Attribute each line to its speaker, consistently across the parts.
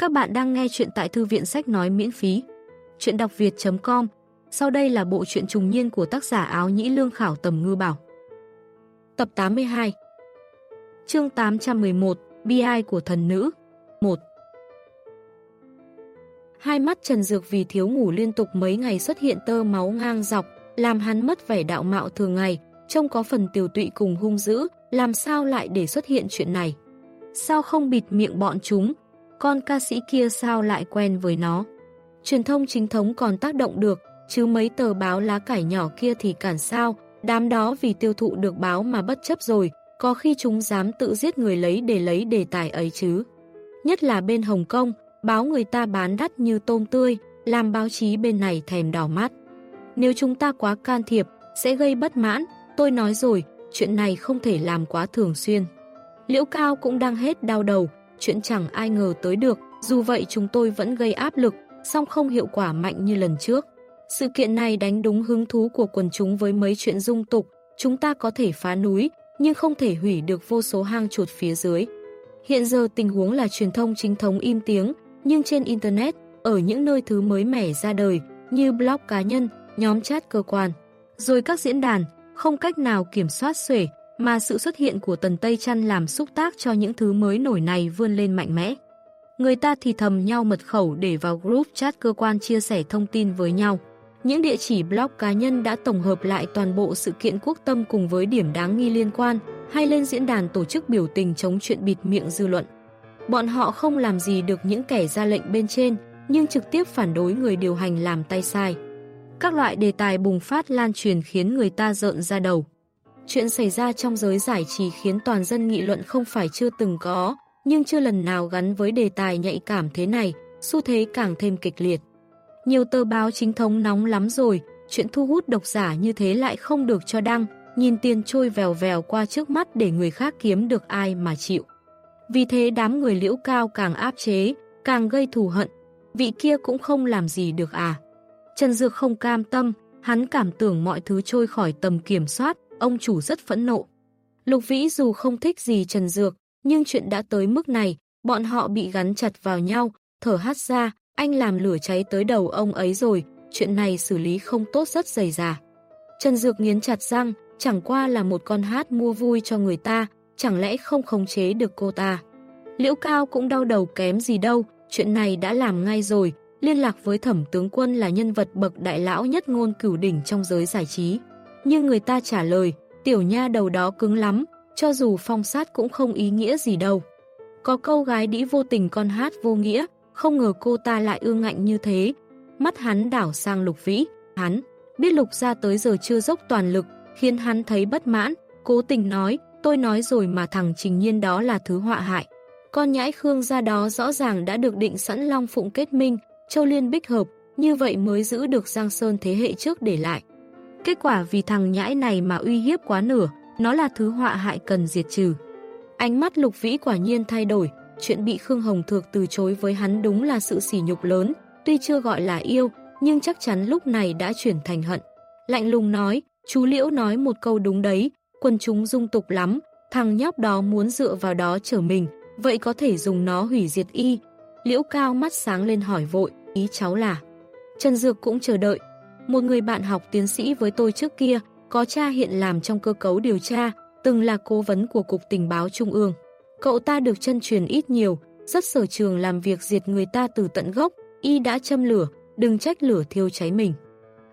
Speaker 1: Các bạn đang nghe chuyện tại thư viện sách nói miễn phí. Chuyện đọc việt.com Sau đây là bộ truyện trùng niên của tác giả áo nhĩ lương khảo tầm ngư bảo. Tập 82 Chương 811 Bi ai của thần nữ 1 Hai mắt Trần Dược vì thiếu ngủ liên tục mấy ngày xuất hiện tơ máu ngang dọc, làm hắn mất vẻ đạo mạo thường ngày, trông có phần tiểu tụy cùng hung dữ, làm sao lại để xuất hiện chuyện này. Sao không bịt miệng bọn chúng, con ca sĩ kia sao lại quen với nó. Truyền thông chính thống còn tác động được, chứ mấy tờ báo lá cải nhỏ kia thì cản sao, đám đó vì tiêu thụ được báo mà bất chấp rồi, có khi chúng dám tự giết người lấy để lấy đề tài ấy chứ. Nhất là bên Hồng Kông, báo người ta bán đắt như tôm tươi, làm báo chí bên này thèm đỏ mắt. Nếu chúng ta quá can thiệp, sẽ gây bất mãn, tôi nói rồi, chuyện này không thể làm quá thường xuyên. Liễu Cao cũng đang hết đau đầu, chuyện chẳng ai ngờ tới được, dù vậy chúng tôi vẫn gây áp lực, song không hiệu quả mạnh như lần trước. Sự kiện này đánh đúng hứng thú của quần chúng với mấy chuyện dung tục, chúng ta có thể phá núi, nhưng không thể hủy được vô số hang chuột phía dưới. Hiện giờ tình huống là truyền thông chính thống im tiếng, nhưng trên Internet, ở những nơi thứ mới mẻ ra đời, như blog cá nhân, nhóm chat cơ quan, rồi các diễn đàn, không cách nào kiểm soát xuể, mà sự xuất hiện của Tần Tây Chăn làm xúc tác cho những thứ mới nổi này vươn lên mạnh mẽ. Người ta thì thầm nhau mật khẩu để vào group chat cơ quan chia sẻ thông tin với nhau. Những địa chỉ blog cá nhân đã tổng hợp lại toàn bộ sự kiện quốc tâm cùng với điểm đáng nghi liên quan, hay lên diễn đàn tổ chức biểu tình chống chuyện bịt miệng dư luận. Bọn họ không làm gì được những kẻ ra lệnh bên trên, nhưng trực tiếp phản đối người điều hành làm tay sai. Các loại đề tài bùng phát lan truyền khiến người ta rợn ra đầu. Chuyện xảy ra trong giới giải trí khiến toàn dân nghị luận không phải chưa từng có, nhưng chưa lần nào gắn với đề tài nhạy cảm thế này, xu thế càng thêm kịch liệt. Nhiều tờ báo chính thống nóng lắm rồi, chuyện thu hút độc giả như thế lại không được cho đăng, nhìn tiền trôi vèo vèo qua trước mắt để người khác kiếm được ai mà chịu. Vì thế đám người liễu cao càng áp chế, càng gây thù hận, vị kia cũng không làm gì được à. Trần Dược không cam tâm, hắn cảm tưởng mọi thứ trôi khỏi tầm kiểm soát, ông chủ rất phẫn nộ. Lục Vĩ dù không thích gì Trần Dược, nhưng chuyện đã tới mức này, bọn họ bị gắn chặt vào nhau, thở hát ra, anh làm lửa cháy tới đầu ông ấy rồi, chuyện này xử lý không tốt rất dày dà. Trần Dược nghiến chặt răng, chẳng qua là một con hát mua vui cho người ta, chẳng lẽ không khống chế được cô ta. Liễu Cao cũng đau đầu kém gì đâu, chuyện này đã làm ngay rồi, liên lạc với thẩm tướng quân là nhân vật bậc đại lão nhất ngôn cửu đỉnh trong giới giải trí. Nhưng người ta trả lời, tiểu nha đầu đó cứng lắm, cho dù phong sát cũng không ý nghĩa gì đâu. Có câu gái đĩ vô tình con hát vô nghĩa, không ngờ cô ta lại ương ngạnh như thế. Mắt hắn đảo sang lục vĩ, hắn biết lục ra tới giờ chưa dốc toàn lực, khiến hắn thấy bất mãn, cố tình nói, tôi nói rồi mà thằng trình nhiên đó là thứ họa hại. Con nhãi Khương ra đó rõ ràng đã được định sẵn Long Phụng kết minh, Châu Liên bích hợp, như vậy mới giữ được Giang Sơn thế hệ trước để lại. Kết quả vì thằng nhãi này mà uy hiếp quá nửa, nó là thứ họa hại cần diệt trừ. Ánh mắt lục vĩ quả nhiên thay đổi, chuyện bị Khương Hồng Thược từ chối với hắn đúng là sự sỉ nhục lớn, tuy chưa gọi là yêu, nhưng chắc chắn lúc này đã chuyển thành hận. Lạnh lùng nói, chú Liễu nói một câu đúng đấy, quân chúng dung tục lắm, thằng nhóc đó muốn dựa vào đó trở mình, vậy có thể dùng nó hủy diệt y. Liễu cao mắt sáng lên hỏi vội, ý cháu là. Trần Dược cũng chờ đợi, một người bạn học tiến sĩ với tôi trước kia, có cha hiện làm trong cơ cấu điều tra, từng là cố vấn của Cục Tình báo Trung ương. Cậu ta được chân truyền ít nhiều, rất sở trường làm việc diệt người ta từ tận gốc, y đã châm lửa, đừng trách lửa thiêu cháy mình.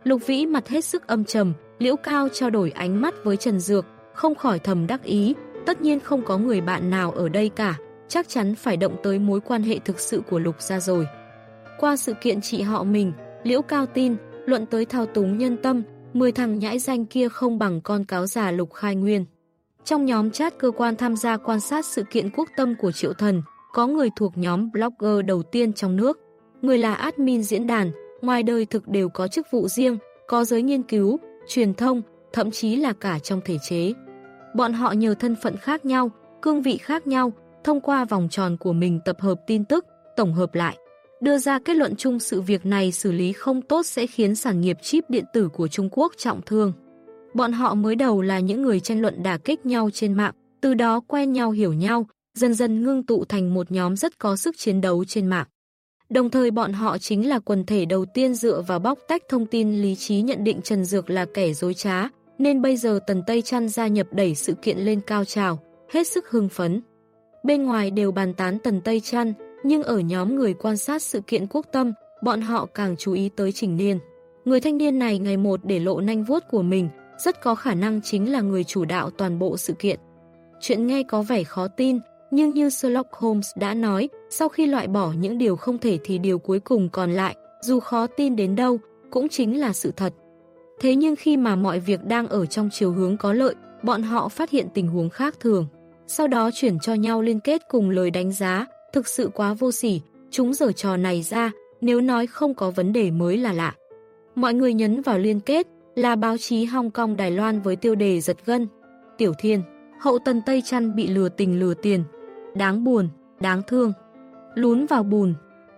Speaker 1: Lục Vĩ mặt hết sức âm trầm, Liễu Cao trao đổi ánh mắt với Trần Dược, không khỏi thầm đắc ý, tất nhiên không có người bạn nào ở đây cả, chắc chắn phải động tới mối quan hệ thực sự của Lục ra rồi. Qua sự kiện chị họ mình, Liễu Cao tin, luận tới thao túng nhân tâm, 10 thằng nhãi danh kia không bằng con cáo già Lục Khai Nguyên. Trong nhóm chat cơ quan tham gia quan sát sự kiện quốc tâm của Triệu Thần, có người thuộc nhóm blogger đầu tiên trong nước. Người là admin diễn đàn, ngoài đời thực đều có chức vụ riêng, có giới nghiên cứu, truyền thông, thậm chí là cả trong thể chế. Bọn họ nhờ thân phận khác nhau, cương vị khác nhau, thông qua vòng tròn của mình tập hợp tin tức, tổng hợp lại đưa ra kết luận chung sự việc này xử lý không tốt sẽ khiến sản nghiệp chip điện tử của Trung Quốc trọng thương. Bọn họ mới đầu là những người tranh luận đả kích nhau trên mạng, từ đó quen nhau hiểu nhau, dần dần ngưng tụ thành một nhóm rất có sức chiến đấu trên mạng. Đồng thời bọn họ chính là quần thể đầu tiên dựa vào bóc tách thông tin lý trí nhận định Trần Dược là kẻ dối trá, nên bây giờ Tần Tây Trăn gia nhập đẩy sự kiện lên cao trào, hết sức hưng phấn. Bên ngoài đều bàn tán Tần Tây Trăn, nhưng ở nhóm người quan sát sự kiện quốc tâm, bọn họ càng chú ý tới Trình Niên. Người thanh niên này ngày một để lộ nanh vuốt của mình, rất có khả năng chính là người chủ đạo toàn bộ sự kiện. Chuyện nghe có vẻ khó tin, nhưng như Sherlock Holmes đã nói, sau khi loại bỏ những điều không thể thì điều cuối cùng còn lại, dù khó tin đến đâu, cũng chính là sự thật. Thế nhưng khi mà mọi việc đang ở trong chiều hướng có lợi, bọn họ phát hiện tình huống khác thường. Sau đó chuyển cho nhau liên kết cùng lời đánh giá, thực sự quá vô sỉ, chúng dở trò này ra, nếu nói không có vấn đề mới là lạ. Mọi người nhấn vào liên kết là báo chí Hong Kong Đài Loan với tiêu đề giật gân. Tiểu Thiên, hậu tần Tây Trăn bị lừa tình lừa tiền. Đáng buồn, đáng thương. Lún vào bùn,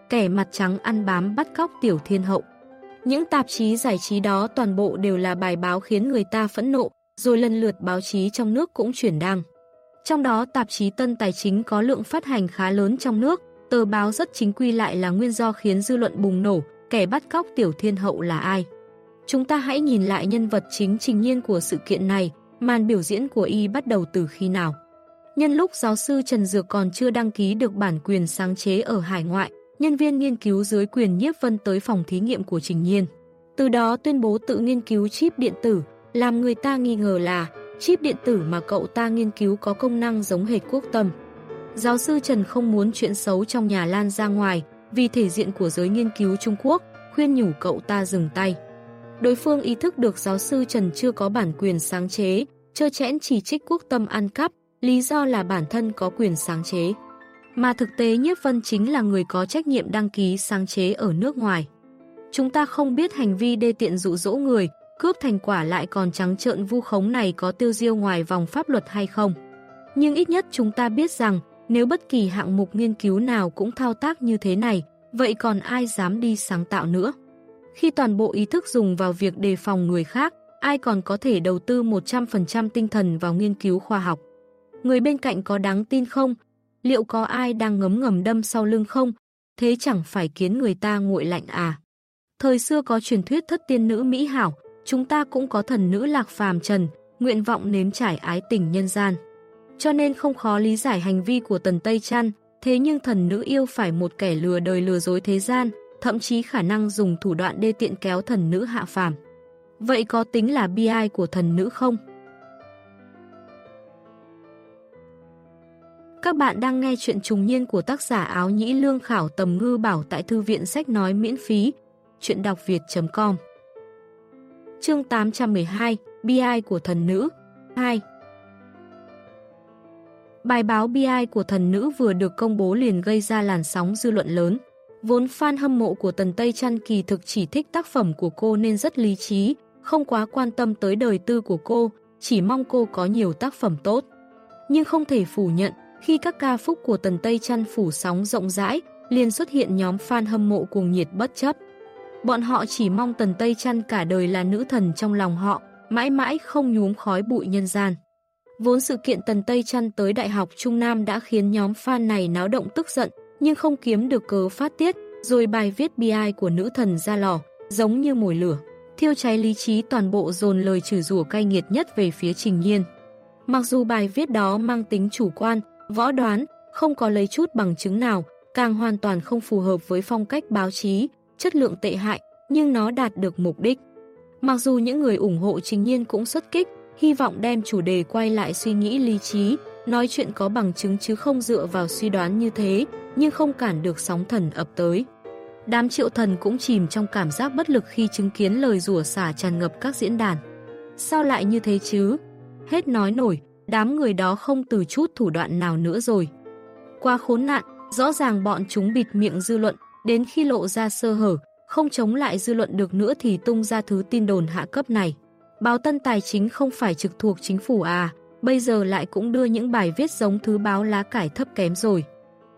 Speaker 1: kẻ mặt trắng ăn bám bắt cóc Tiểu Thiên hậu. Những tạp chí giải trí đó toàn bộ đều là bài báo khiến người ta phẫn nộ, rồi lần lượt báo chí trong nước cũng chuyển đăng. Trong đó tạp chí Tân Tài Chính có lượng phát hành khá lớn trong nước, tờ báo rất chính quy lại là nguyên do khiến dư luận bùng nổ, kẻ bắt cóc Tiểu Thiên Hậu là ai. Chúng ta hãy nhìn lại nhân vật chính trình nhiên của sự kiện này, màn biểu diễn của y bắt đầu từ khi nào. Nhân lúc giáo sư Trần Dược còn chưa đăng ký được bản quyền sáng chế ở hải ngoại, nhân viên nghiên cứu dưới quyền nhiếp vân tới phòng thí nghiệm của Trình Nhiên. Từ đó tuyên bố tự nghiên cứu chip điện tử, làm người ta nghi ngờ là chip điện tử mà cậu ta nghiên cứu có công năng giống hệt quốc tâm. Giáo sư Trần không muốn chuyện xấu trong nhà lan ra ngoài vì thể diện của giới nghiên cứu Trung Quốc, khuyên nhủ cậu ta dừng tay. Đối phương ý thức được giáo sư Trần chưa có bản quyền sáng chế, chơ chẽn chỉ trích quốc tâm ăn cắp, lý do là bản thân có quyền sáng chế. Mà thực tế Nhiếp Vân chính là người có trách nhiệm đăng ký sáng chế ở nước ngoài. Chúng ta không biết hành vi đê tiện dụ dỗ người, cướp thành quả lại còn trắng trợn vu khống này có tiêu diêu ngoài vòng pháp luật hay không. Nhưng ít nhất chúng ta biết rằng, nếu bất kỳ hạng mục nghiên cứu nào cũng thao tác như thế này, vậy còn ai dám đi sáng tạo nữa? Khi toàn bộ ý thức dùng vào việc đề phòng người khác, ai còn có thể đầu tư 100% tinh thần vào nghiên cứu khoa học? Người bên cạnh có đáng tin không? Liệu có ai đang ngấm ngầm đâm sau lưng không? Thế chẳng phải kiến người ta nguội lạnh à? Thời xưa có truyền thuyết thất tiên nữ Mỹ Hảo, chúng ta cũng có thần nữ lạc phàm trần, nguyện vọng nếm trải ái tình nhân gian. Cho nên không khó lý giải hành vi của tần Tây Trăn, thế nhưng thần nữ yêu phải một kẻ lừa đời lừa dối thế gian, thậm chí khả năng dùng thủ đoạn đê tiện kéo thần nữ hạ phàm. Vậy có tính là bi ai của thần nữ không? Các bạn đang nghe chuyện trùng niên của tác giả áo nhĩ lương khảo tầm ngư bảo tại thư viện sách nói miễn phí, chuyện đọc việt.com Chương 812 Bi của thần nữ 2 Bài báo Bi của thần nữ vừa được công bố liền gây ra làn sóng dư luận lớn. Vốn fan hâm mộ của Tần Tây Trăn kỳ thực chỉ thích tác phẩm của cô nên rất lý trí, không quá quan tâm tới đời tư của cô, chỉ mong cô có nhiều tác phẩm tốt. Nhưng không thể phủ nhận, khi các ca phúc của Tần Tây Trăn phủ sóng rộng rãi, liền xuất hiện nhóm fan hâm mộ cuồng nhiệt bất chấp. Bọn họ chỉ mong Tần Tây Trăn cả đời là nữ thần trong lòng họ, mãi mãi không nhúm khói bụi nhân gian. Vốn sự kiện Tần Tây Trăn tới Đại học Trung Nam đã khiến nhóm fan này náo động tức giận, nhưng không kiếm được cớ phát tiết, rồi bài viết bi ai của nữ thần ra lò, giống như mồi lửa. Thiêu cháy lý trí toàn bộ dồn lời chửi rủa cay nghiệt nhất về phía Trình Nhiên. Mặc dù bài viết đó mang tính chủ quan, võ đoán, không có lấy chút bằng chứng nào, càng hoàn toàn không phù hợp với phong cách báo chí, chất lượng tệ hại, nhưng nó đạt được mục đích. Mặc dù những người ủng hộ Trình Nhiên cũng xuất kích, hy vọng đem chủ đề quay lại suy nghĩ lý trí, nói chuyện có bằng chứng chứ không dựa vào suy đoán như thế, nhưng không cản được sóng thần ập tới. Đám triệu thần cũng chìm trong cảm giác bất lực khi chứng kiến lời rủa xả tràn ngập các diễn đàn. Sao lại như thế chứ? Hết nói nổi, đám người đó không từ chút thủ đoạn nào nữa rồi. Qua khốn nạn, rõ ràng bọn chúng bịt miệng dư luận, đến khi lộ ra sơ hở, không chống lại dư luận được nữa thì tung ra thứ tin đồn hạ cấp này. Báo Tân Tài Chính không phải trực thuộc chính phủ à, bây giờ lại cũng đưa những bài viết giống thứ báo lá cải thấp kém rồi.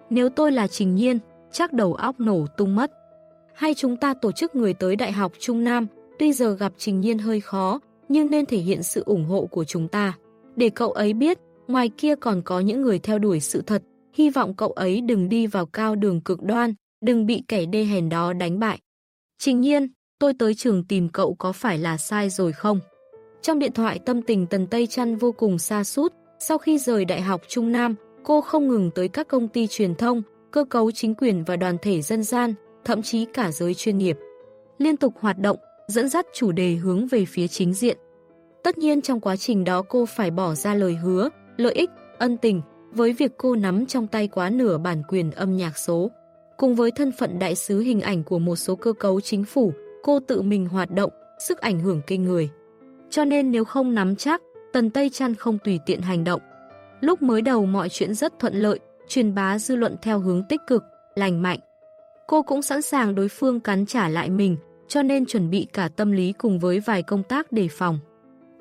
Speaker 1: Nếu tôi là Trình Nhiên, chắc đầu óc nổ tung mất. Hay chúng ta tổ chức người tới Đại học Trung Nam, tuy giờ gặp Trình Nhiên hơi khó, nhưng nên thể hiện sự ủng hộ của chúng ta. Để cậu ấy biết, ngoài kia còn có những người theo đuổi sự thật, hy vọng cậu ấy đừng đi vào cao đường cực đoan, đừng bị kẻ đê hèn đó đánh bại. Trình nhiên, tôi tới trường tìm cậu có phải là sai rồi không? Trong điện thoại tâm tình Tần Tây Trăn vô cùng xa sút sau khi rời Đại học Trung Nam, cô không ngừng tới các công ty truyền thông, cơ cấu chính quyền và đoàn thể dân gian, thậm chí cả giới chuyên nghiệp. Liên tục hoạt động, dẫn dắt chủ đề hướng về phía chính diện. Tất nhiên trong quá trình đó cô phải bỏ ra lời hứa, lợi ích, ân tình, với việc cô nắm trong tay quá nửa bản quyền âm nhạc số. Cùng với thân phận đại sứ hình ảnh của một số cơ cấu chính phủ, cô tự mình hoạt động, sức ảnh hưởng kinh người. Cho nên nếu không nắm chắc, Tần Tây Trăn không tùy tiện hành động. Lúc mới đầu mọi chuyện rất thuận lợi, truyền bá dư luận theo hướng tích cực, lành mạnh. Cô cũng sẵn sàng đối phương cắn trả lại mình, cho nên chuẩn bị cả tâm lý cùng với vài công tác đề phòng.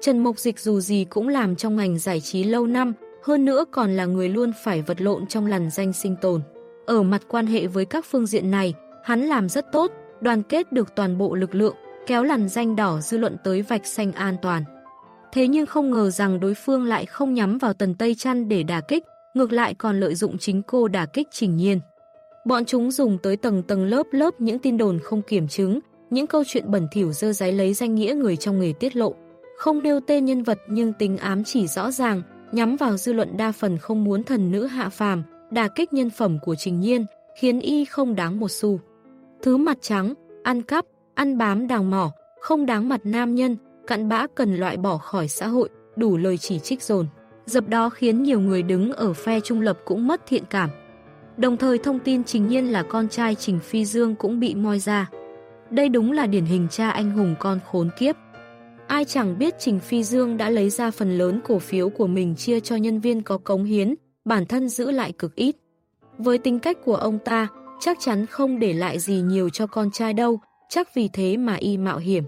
Speaker 1: Trần Mộc Dịch dù gì cũng làm trong ngành giải trí lâu năm, hơn nữa còn là người luôn phải vật lộn trong làn danh sinh tồn. Ở mặt quan hệ với các phương diện này, hắn làm rất tốt, đoàn kết được toàn bộ lực lượng, kéo làn danh đỏ dư luận tới vạch xanh an toàn. Thế nhưng không ngờ rằng đối phương lại không nhắm vào tần Tây chăn để đả kích, ngược lại còn lợi dụng chính cô đả kích trình nhiên. Bọn chúng dùng tới tầng tầng lớp lớp những tin đồn không kiểm chứng, những câu chuyện bẩn thỉu dơ giấy lấy danh nghĩa người trong nghề tiết lộ. Không nêu tên nhân vật nhưng tính ám chỉ rõ ràng, nhắm vào dư luận đa phần không muốn thần nữ hạ phàm, đà kích nhân phẩm của Trình Nhiên, khiến y không đáng một xu. Thứ mặt trắng, ăn cắp, ăn bám đào mỏ, không đáng mặt nam nhân, cặn bã cần loại bỏ khỏi xã hội, đủ lời chỉ trích dồn. Dập đó khiến nhiều người đứng ở phe trung lập cũng mất thiện cảm. Đồng thời thông tin Trình Nhiên là con trai Trình Phi Dương cũng bị moi ra. Đây đúng là điển hình cha anh hùng con khốn kiếp. Ai chẳng biết Trình Phi Dương đã lấy ra phần lớn cổ phiếu của mình chia cho nhân viên có cống hiến, bản thân giữ lại cực ít. Với tính cách của ông ta, chắc chắn không để lại gì nhiều cho con trai đâu, chắc vì thế mà y mạo hiểm.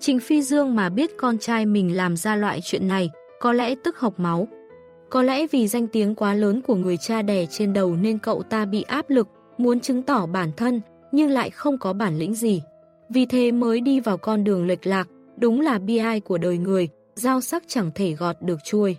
Speaker 1: Trình Phi Dương mà biết con trai mình làm ra loại chuyện này, có lẽ tức học máu. Có lẽ vì danh tiếng quá lớn của người cha đẻ trên đầu nên cậu ta bị áp lực, muốn chứng tỏ bản thân, nhưng lại không có bản lĩnh gì. Vì thế mới đi vào con đường lệch lạc, đúng là bi ai của đời người, dao sắc chẳng thể gọt được chuôi.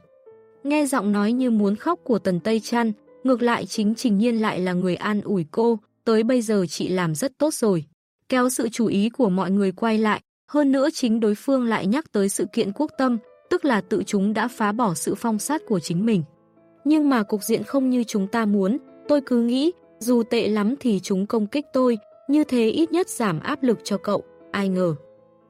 Speaker 1: Nghe giọng nói như muốn khóc của Tần Tây Trăn, ngược lại chính Trình Nhiên lại là người an ủi cô, tới bây giờ chị làm rất tốt rồi. Kéo sự chú ý của mọi người quay lại, hơn nữa chính đối phương lại nhắc tới sự kiện quốc tâm, tức là tự chúng đã phá bỏ sự phong sát của chính mình. Nhưng mà cục diện không như chúng ta muốn, tôi cứ nghĩ, dù tệ lắm thì chúng công kích tôi, như thế ít nhất giảm áp lực cho cậu, ai ngờ.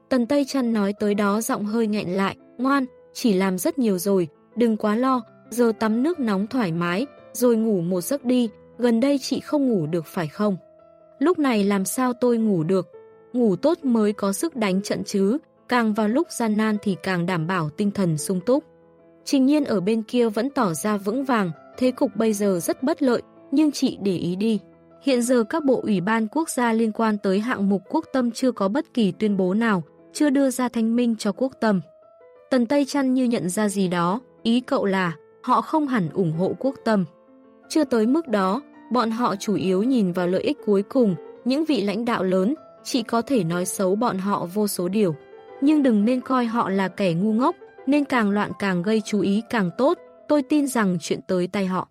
Speaker 1: Tần Tây Trăn nói tới đó giọng hơi nghẹn lại, ngoan, chỉ làm rất nhiều rồi, đừng quá lo, giờ tắm nước nóng thoải mái, rồi ngủ một giấc đi, gần đây chị không ngủ được phải không? Lúc này làm sao tôi ngủ được? Ngủ tốt mới có sức đánh trận chứ, càng vào lúc gian nan thì càng đảm bảo tinh thần sung túc. Trình nhiên ở bên kia vẫn tỏ ra vững vàng, thế cục bây giờ rất bất lợi, nhưng chị để ý đi. Hiện giờ các bộ ủy ban quốc gia liên quan tới hạng mục quốc tâm chưa có bất kỳ tuyên bố nào, chưa đưa ra thanh minh cho quốc tâm. Tần Tây Trăn như nhận ra gì đó, ý cậu là họ không hẳn ủng hộ quốc tâm. Chưa tới mức đó, bọn họ chủ yếu nhìn vào lợi ích cuối cùng, những vị lãnh đạo lớn, chỉ có thể nói xấu bọn họ vô số điều. Nhưng đừng nên coi họ là kẻ ngu ngốc, nên càng loạn càng gây chú ý càng tốt, tôi tin rằng chuyện tới tay họ.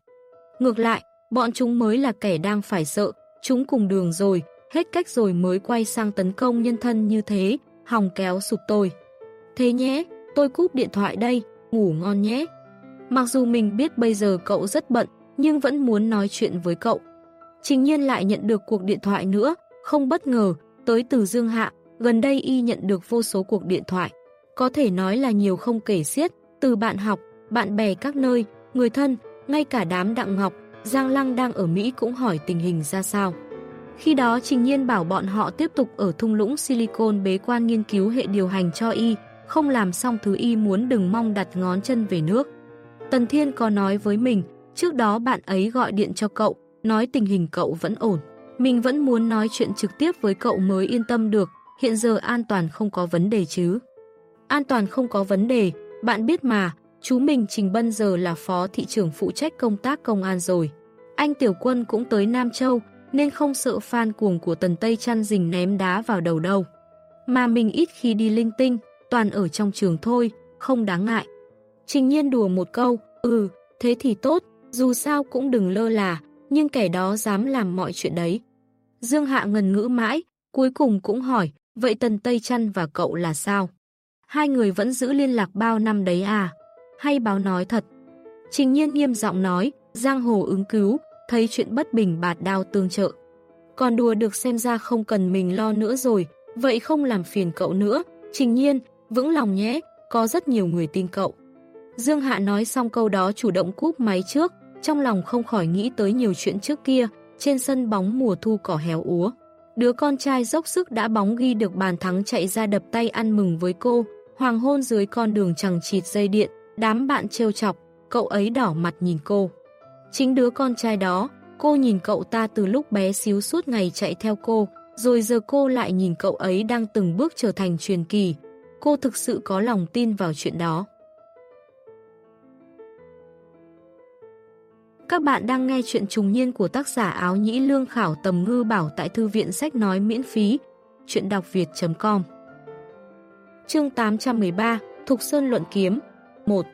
Speaker 1: Ngược lại, bọn chúng mới là kẻ đang phải sợ, chúng cùng đường rồi, hết cách rồi mới quay sang tấn công nhân thân như thế, hòng kéo sụp tôi. Thế nhé, tôi cúp điện thoại đây, ngủ ngon nhé. Mặc dù mình biết bây giờ cậu rất bận, nhưng vẫn muốn nói chuyện với cậu. Trình nhiên lại nhận được cuộc điện thoại nữa, không bất ngờ, tới từ Dương Hạ, gần đây y nhận được vô số cuộc điện thoại. Có thể nói là nhiều không kể xiết, từ bạn học, bạn bè các nơi, người thân, ngay cả đám Đặng Ngọc, Giang Lăng đang ở Mỹ cũng hỏi tình hình ra sao. Khi đó Trình Nhiên bảo bọn họ tiếp tục ở thung lũng Silicon bế quan nghiên cứu hệ điều hành cho y, không làm xong thứ y muốn đừng mong đặt ngón chân về nước. Tần Thiên có nói với mình, trước đó bạn ấy gọi điện cho cậu, nói tình hình cậu vẫn ổn. Mình vẫn muốn nói chuyện trực tiếp với cậu mới yên tâm được, hiện giờ an toàn không có vấn đề chứ. An toàn không có vấn đề, bạn biết mà, chú mình Trình Bân giờ là phó thị trưởng phụ trách công tác công an rồi. Anh Tiểu Quân cũng tới Nam Châu, nên không sợ fan cuồng của Tần Tây chăn rình ném đá vào đầu đâu. Mà mình ít khi đi linh tinh, toàn ở trong trường thôi, không đáng ngại. Trình nhiên đùa một câu, ừ, thế thì tốt, dù sao cũng đừng lơ là, nhưng kẻ đó dám làm mọi chuyện đấy. Dương Hạ ngần ngữ mãi, cuối cùng cũng hỏi, vậy Tần Tây Trăn và cậu là sao? Hai người vẫn giữ liên lạc bao năm đấy à? Hay báo nói thật? Trình nhiên nghiêm giọng nói, giang hồ ứng cứu, thấy chuyện bất bình bạt đao tương trợ. Còn đùa được xem ra không cần mình lo nữa rồi, vậy không làm phiền cậu nữa. Trình nhiên, vững lòng nhé, có rất nhiều người tin cậu. Dương Hạ nói xong câu đó chủ động cúp máy trước, trong lòng không khỏi nghĩ tới nhiều chuyện trước kia, trên sân bóng mùa thu cỏ héo úa. Đứa con trai dốc sức đã bóng ghi được bàn thắng chạy ra đập tay ăn mừng với cô, hoàng hôn dưới con đường chẳng chịt dây điện, đám bạn trêu chọc, cậu ấy đỏ mặt nhìn cô. Chính đứa con trai đó, cô nhìn cậu ta từ lúc bé xíu suốt ngày chạy theo cô, rồi giờ cô lại nhìn cậu ấy đang từng bước trở thành truyền kỳ. Cô thực sự có lòng tin vào chuyện đó. Các bạn đang nghe chuyện trùng niên của tác giả áo nhĩ lương khảo tầm ngư bảo tại thư viện sách nói miễn phí. Chuyện đọc việt.com Chương 813 Thục Sơn Luận Kiếm 1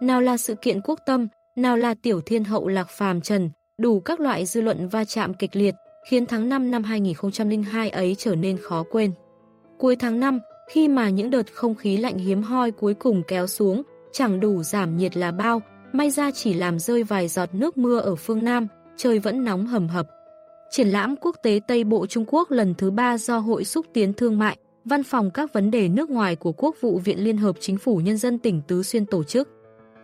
Speaker 1: Nào là sự kiện quốc tâm, nào là tiểu thiên hậu lạc phàm trần, đủ các loại dư luận va chạm kịch liệt, khiến tháng 5 năm 2002 ấy trở nên khó quên. Cuối tháng 5, khi mà những đợt không khí lạnh hiếm hoi cuối cùng kéo xuống, chẳng đủ giảm nhiệt là bao, may ra chỉ làm rơi vài giọt nước mưa ở phương Nam, trời vẫn nóng hầm hập. Triển lãm quốc tế Tây Bộ Trung Quốc lần thứ ba do Hội xúc tiến thương mại, Văn phòng các vấn đề nước ngoài của Quốc vụ Viện Liên hợp Chính phủ Nhân dân tỉnh Tứ Xuyên tổ chức.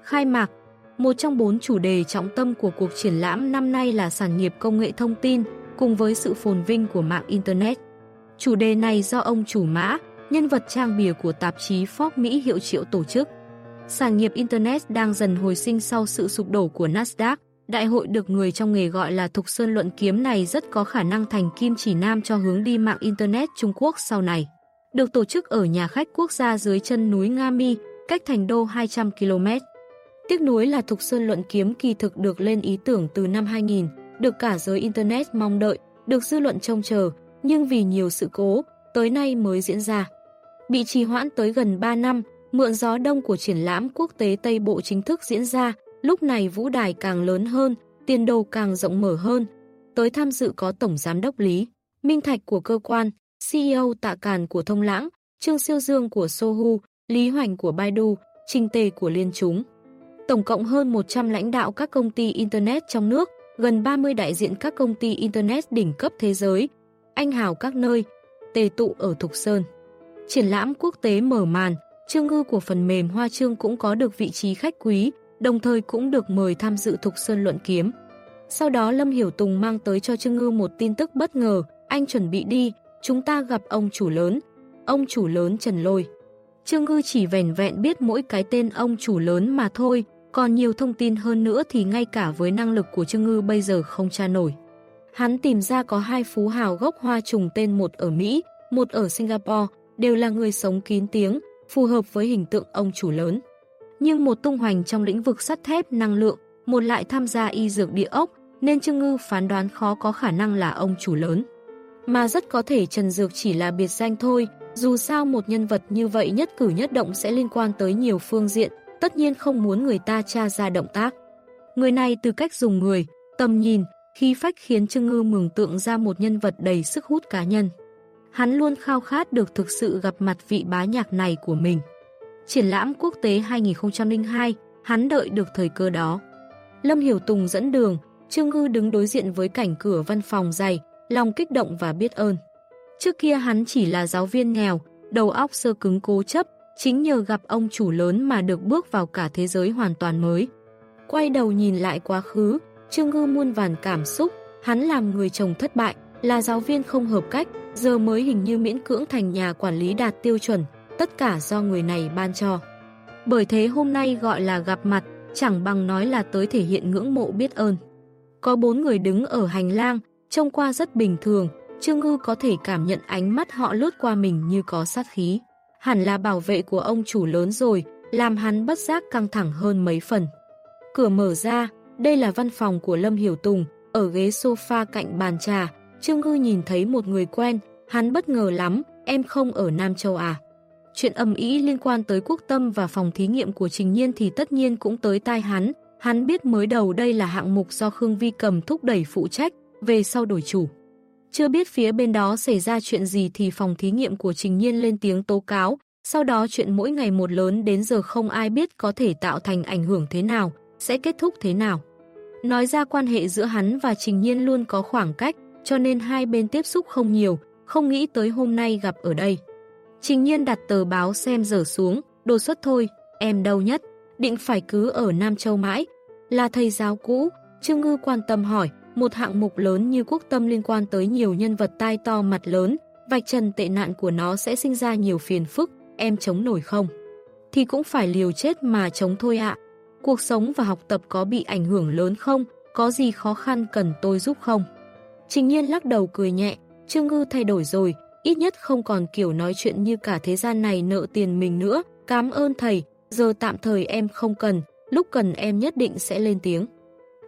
Speaker 1: Khai mạc Một trong bốn chủ đề trọng tâm của cuộc triển lãm năm nay là sản nghiệp công nghệ thông tin, cùng với sự phồn vinh của mạng Internet. Chủ đề này do ông chủ mã, nhân vật trang bìa của tạp chí Forbes Mỹ hiệu triệu tổ chức. Sản nghiệp Internet đang dần hồi sinh sau sự sụp đổ của Nasdaq. Đại hội được người trong nghề gọi là Thục Sơn Luận Kiếm này rất có khả năng thành kim chỉ nam cho hướng đi mạng Internet Trung Quốc sau này. Được tổ chức ở nhà khách quốc gia dưới chân núi Nga Mi, cách thành đô 200 km. Tiếc nuối là Thục Sơn Luận Kiếm kỳ thực được lên ý tưởng từ năm 2000, được cả giới Internet mong đợi, được dư luận trông chờ, nhưng vì nhiều sự cố, tới nay mới diễn ra. Bị trì hoãn tới gần 3 năm, Mượn gió đông của triển lãm quốc tế Tây Bộ chính thức diễn ra, lúc này vũ đài càng lớn hơn, tiền đồ càng rộng mở hơn. Tới tham dự có Tổng Giám đốc Lý, Minh Thạch của cơ quan, CEO Tạ Càn của Thông Lãng, Trương Siêu Dương của Sohu, Lý Hoành của Baidu, Trình Tề của Liên Chúng. Tổng cộng hơn 100 lãnh đạo các công ty Internet trong nước, gần 30 đại diện các công ty Internet đỉnh cấp thế giới, anh hào các nơi, tề tụ ở Thục Sơn. Triển lãm quốc tế mở màn, Trương Ngư của phần mềm Hoa Trương cũng có được vị trí khách quý, đồng thời cũng được mời tham dự Thục Sơn Luận Kiếm. Sau đó Lâm Hiểu Tùng mang tới cho Trương Ngư một tin tức bất ngờ, anh chuẩn bị đi, chúng ta gặp ông chủ lớn, ông chủ lớn Trần Lôi. Trương Ngư chỉ vẻn vẹn biết mỗi cái tên ông chủ lớn mà thôi, còn nhiều thông tin hơn nữa thì ngay cả với năng lực của Trương Ngư bây giờ không tra nổi. Hắn tìm ra có hai phú hào gốc hoa trùng tên một ở Mỹ, một ở Singapore, đều là người sống kín tiếng, phù hợp với hình tượng ông chủ lớn. Nhưng một tung hoành trong lĩnh vực sắt thép năng lượng, một lại tham gia y dược địa ốc, nên Trương Ngư phán đoán khó có khả năng là ông chủ lớn. Mà rất có thể Trần Dược chỉ là biệt danh thôi, dù sao một nhân vật như vậy nhất cử nhất động sẽ liên quan tới nhiều phương diện, tất nhiên không muốn người ta tra ra động tác. Người này từ cách dùng người, tầm nhìn, khi phách khiến Trương Ngư mường tượng ra một nhân vật đầy sức hút cá nhân hắn luôn khao khát được thực sự gặp mặt vị bá nhạc này của mình. Triển lãm quốc tế 2002, hắn đợi được thời cơ đó. Lâm Hiểu Tùng dẫn đường, Trương Ngư đứng đối diện với cảnh cửa văn phòng dày, lòng kích động và biết ơn. Trước kia hắn chỉ là giáo viên nghèo, đầu óc sơ cứng cố chấp, chính nhờ gặp ông chủ lớn mà được bước vào cả thế giới hoàn toàn mới. Quay đầu nhìn lại quá khứ, Trương Ngư muôn vàn cảm xúc, hắn làm người chồng thất bại, là giáo viên không hợp cách, giờ mới hình như miễn cưỡng thành nhà quản lý đạt tiêu chuẩn, tất cả do người này ban cho. Bởi thế hôm nay gọi là gặp mặt, chẳng bằng nói là tới thể hiện ngưỡng mộ biết ơn. Có bốn người đứng ở hành lang, trông qua rất bình thường, Trương Ngư có thể cảm nhận ánh mắt họ lướt qua mình như có sát khí. Hẳn là bảo vệ của ông chủ lớn rồi, làm hắn bất giác căng thẳng hơn mấy phần. Cửa mở ra, đây là văn phòng của Lâm Hiểu Tùng, ở ghế sofa cạnh bàn trà, Trương Ngư nhìn thấy một người quen, hắn bất ngờ lắm, em không ở Nam Châu à. Chuyện ầm ý liên quan tới quốc tâm và phòng thí nghiệm của Trình Nhiên thì tất nhiên cũng tới tai hắn. Hắn biết mới đầu đây là hạng mục do Khương Vi cầm thúc đẩy phụ trách, về sau đổi chủ. Chưa biết phía bên đó xảy ra chuyện gì thì phòng thí nghiệm của Trình Nhiên lên tiếng tố cáo, sau đó chuyện mỗi ngày một lớn đến giờ không ai biết có thể tạo thành ảnh hưởng thế nào, sẽ kết thúc thế nào. Nói ra quan hệ giữa hắn và Trình Nhiên luôn có khoảng cách, cho nên hai bên tiếp xúc không nhiều, không nghĩ tới hôm nay gặp ở đây. Trình Nhiên đặt tờ báo xem dở xuống, đồ xuất thôi, em đâu nhất, định phải cứ ở Nam Châu mãi. Là thầy giáo cũ, Trương Ngư quan tâm hỏi, một hạng mục lớn như quốc tâm liên quan tới nhiều nhân vật tai to mặt lớn, vạch trần tệ nạn của nó sẽ sinh ra nhiều phiền phức, em chống nổi không? Thì cũng phải liều chết mà chống thôi ạ. Cuộc sống và học tập có bị ảnh hưởng lớn không? Có gì khó khăn cần tôi giúp không? Trình nhiên lắc đầu cười nhẹ, Trương Ngư thay đổi rồi, ít nhất không còn kiểu nói chuyện như cả thế gian này nợ tiền mình nữa. Cảm ơn thầy, giờ tạm thời em không cần, lúc cần em nhất định sẽ lên tiếng.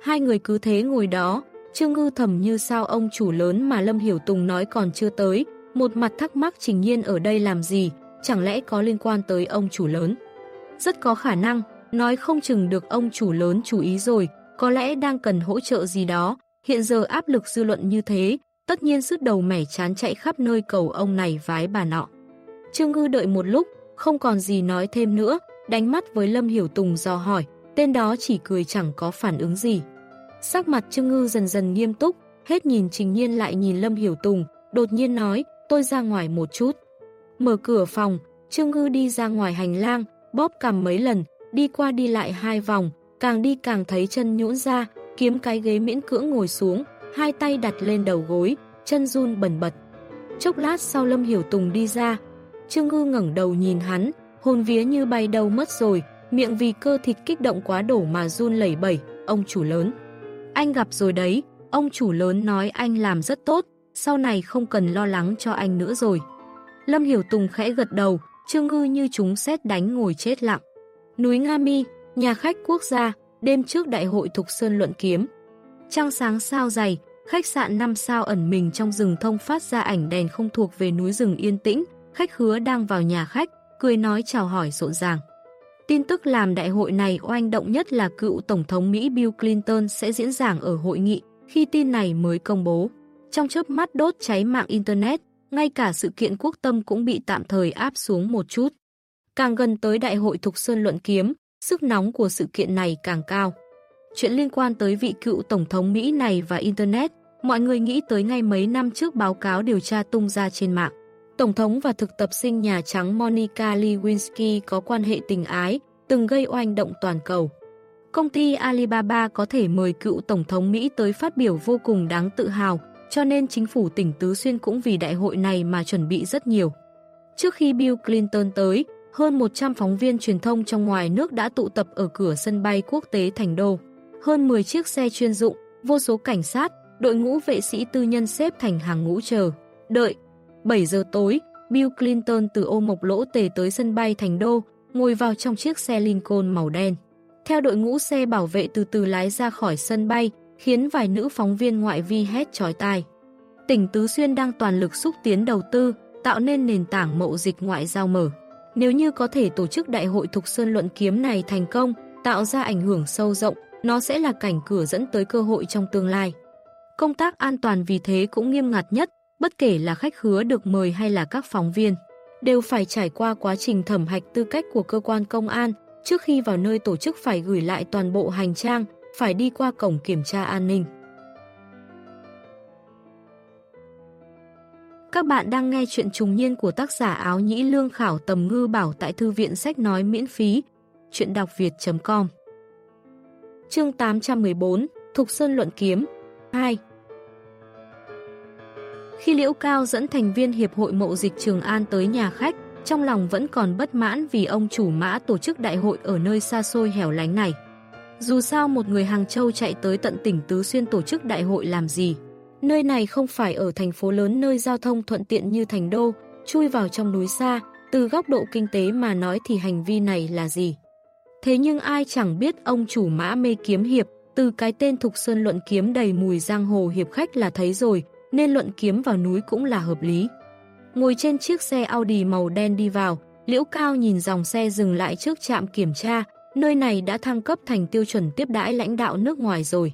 Speaker 1: Hai người cứ thế ngồi đó, Trương Ngư thầm như sao ông chủ lớn mà Lâm Hiểu Tùng nói còn chưa tới, một mặt thắc mắc Trình Nhiên ở đây làm gì, chẳng lẽ có liên quan tới ông chủ lớn. Rất có khả năng, nói không chừng được ông chủ lớn chú ý rồi, có lẽ đang cần hỗ trợ gì đó, hiện giờ áp lực dư luận như thế, tất nhiên sức đầu mẻ chán chạy khắp nơi cầu ông này vái bà nọ. Trương Ngư đợi một lúc, không còn gì nói thêm nữa, đánh mắt với Lâm Hiểu Tùng dò hỏi, tên đó chỉ cười chẳng có phản ứng gì. Sắc mặt Trương Ngư dần dần nghiêm túc, hết nhìn Trình Nhiên lại nhìn Lâm Hiểu Tùng, đột nhiên nói, tôi ra ngoài một chút. Mở cửa phòng, Trương Ngư đi ra ngoài hành lang, bóp cằm mấy lần, đi qua đi lại hai vòng, càng đi càng thấy chân nhũn ra, kiếm cái ghế miễn cưỡng ngồi xuống, hai tay đặt lên đầu gối, chân run bẩn bật. Chốc lát sau Lâm Hiểu Tùng đi ra, Trương Ngư ngẩng đầu nhìn hắn, hồn vía như bay đầu mất rồi, miệng vì cơ thịt kích động quá đổ mà run lẩy bẩy, ông chủ lớn. Anh gặp rồi đấy, ông chủ lớn nói anh làm rất tốt, sau này không cần lo lắng cho anh nữa rồi. Lâm Hiểu Tùng khẽ gật đầu, Trương Ngư như chúng xét đánh ngồi chết lặng. Núi Nga Mi, nhà khách quốc gia, đêm trước đại hội Thục Sơn luận kiếm. Trăng sáng sao dày, khách sạn 5 sao ẩn mình trong rừng thông phát ra ảnh đèn không thuộc về núi rừng yên tĩnh, khách hứa đang vào nhà khách, cười nói chào hỏi rộn ràng. Tin tức làm đại hội này oanh động nhất là cựu Tổng thống Mỹ Bill Clinton sẽ diễn giảng ở hội nghị khi tin này mới công bố. Trong chớp mắt đốt cháy mạng Internet, ngay cả sự kiện quốc tâm cũng bị tạm thời áp xuống một chút. Càng gần tới đại hội Thục Sơn luận kiếm, sức nóng của sự kiện này càng cao. Chuyện liên quan tới vị cựu Tổng thống Mỹ này và Internet, mọi người nghĩ tới ngay mấy năm trước báo cáo điều tra tung ra trên mạng. Tổng thống và thực tập sinh Nhà Trắng Monica Lewinsky có quan hệ tình ái, từng gây oanh động toàn cầu. Công ty Alibaba có thể mời cựu Tổng thống Mỹ tới phát biểu vô cùng đáng tự hào, cho nên chính phủ tỉnh Tứ Xuyên cũng vì đại hội này mà chuẩn bị rất nhiều. Trước khi Bill Clinton tới, hơn 100 phóng viên truyền thông trong ngoài nước đã tụ tập ở cửa sân bay quốc tế Thành Đô. Hơn 10 chiếc xe chuyên dụng, vô số cảnh sát, đội ngũ vệ sĩ tư nhân xếp thành hàng ngũ chờ. Đợi. 7 giờ tối, Bill Clinton từ ô mộc lỗ tề tới sân bay Thành Đô, ngồi vào trong chiếc xe Lincoln màu đen. Theo đội ngũ xe bảo vệ từ từ lái ra khỏi sân bay, khiến vài nữ phóng viên ngoại vi hét trói tai. Tỉnh Tứ Xuyên đang toàn lực xúc tiến đầu tư, tạo nên nền tảng mậu dịch ngoại giao mở. Nếu như có thể tổ chức đại hội Thục Sơn luận kiếm này thành công, tạo ra ảnh hưởng sâu rộng, nó sẽ là cảnh cửa dẫn tới cơ hội trong tương lai. Công tác an toàn vì thế cũng nghiêm ngặt nhất, bất kể là khách hứa được mời hay là các phóng viên, đều phải trải qua quá trình thẩm hạch tư cách của cơ quan công an, trước khi vào nơi tổ chức phải gửi lại toàn bộ hành trang, phải đi qua cổng kiểm tra an ninh. Các bạn đang nghe chuyện trùng niên của tác giả áo nhĩ lương khảo tầm ngư bảo tại thư viện sách nói miễn phí. Chuyện đọc việt.com Chương 814 Thục Sơn Luận Kiếm 2 Khi Liễu Cao dẫn thành viên Hiệp hội Mậu Dịch Trường An tới nhà khách, trong lòng vẫn còn bất mãn vì ông chủ mã tổ chức đại hội ở nơi xa xôi hẻo lánh này. Dù sao một người Hàng Châu chạy tới tận tỉnh Tứ Xuyên tổ chức đại hội làm gì? Nơi này không phải ở thành phố lớn nơi giao thông thuận tiện như thành đô, chui vào trong núi xa, từ góc độ kinh tế mà nói thì hành vi này là gì? Thế nhưng ai chẳng biết ông chủ mã mê kiếm hiệp, từ cái tên Thục Sơn luận kiếm đầy mùi giang hồ hiệp khách là thấy rồi, nên luận kiếm vào núi cũng là hợp lý. Ngồi trên chiếc xe Audi màu đen đi vào, Liễu Cao nhìn dòng xe dừng lại trước trạm kiểm tra, nơi này đã thăng cấp thành tiêu chuẩn tiếp đãi lãnh đạo nước ngoài rồi.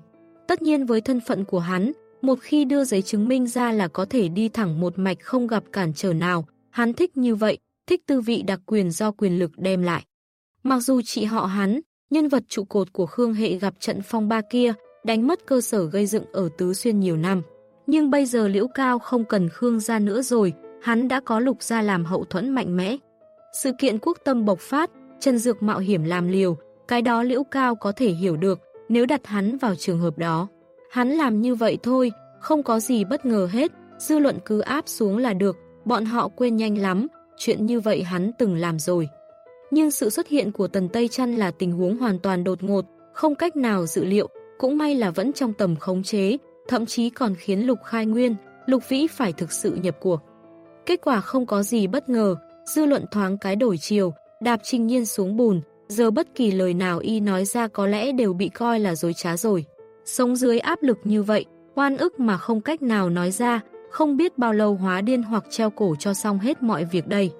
Speaker 1: Tất nhiên với thân phận của hắn, một khi đưa giấy chứng minh ra là có thể đi thẳng một mạch không gặp cản trở nào, hắn thích như vậy, thích tư vị đặc quyền do quyền lực đem lại. Mặc dù chị họ hắn, nhân vật trụ cột của Khương Hệ gặp trận phong ba kia, đánh mất cơ sở gây dựng ở Tứ Xuyên nhiều năm. Nhưng bây giờ Liễu Cao không cần Khương gia nữa rồi, hắn đã có lục gia làm hậu thuẫn mạnh mẽ. Sự kiện quốc tâm bộc phát, chân dược mạo hiểm làm liều, cái đó Liễu Cao có thể hiểu được nếu đặt hắn vào trường hợp đó. Hắn làm như vậy thôi, không có gì bất ngờ hết, dư luận cứ áp xuống là được, bọn họ quên nhanh lắm, chuyện như vậy hắn từng làm rồi. Nhưng sự xuất hiện của Tần Tây Trăn là tình huống hoàn toàn đột ngột, không cách nào dự liệu, cũng may là vẫn trong tầm khống chế, thậm chí còn khiến Lục Khai Nguyên, Lục Vĩ phải thực sự nhập cuộc. Kết quả không có gì bất ngờ, dư luận thoáng cái đổi chiều, đạp trình nhiên xuống bùn, giờ bất kỳ lời nào y nói ra có lẽ đều bị coi là dối trá rồi. Sống dưới áp lực như vậy, oan ức mà không cách nào nói ra, không biết bao lâu hóa điên hoặc treo cổ cho xong hết mọi việc đây.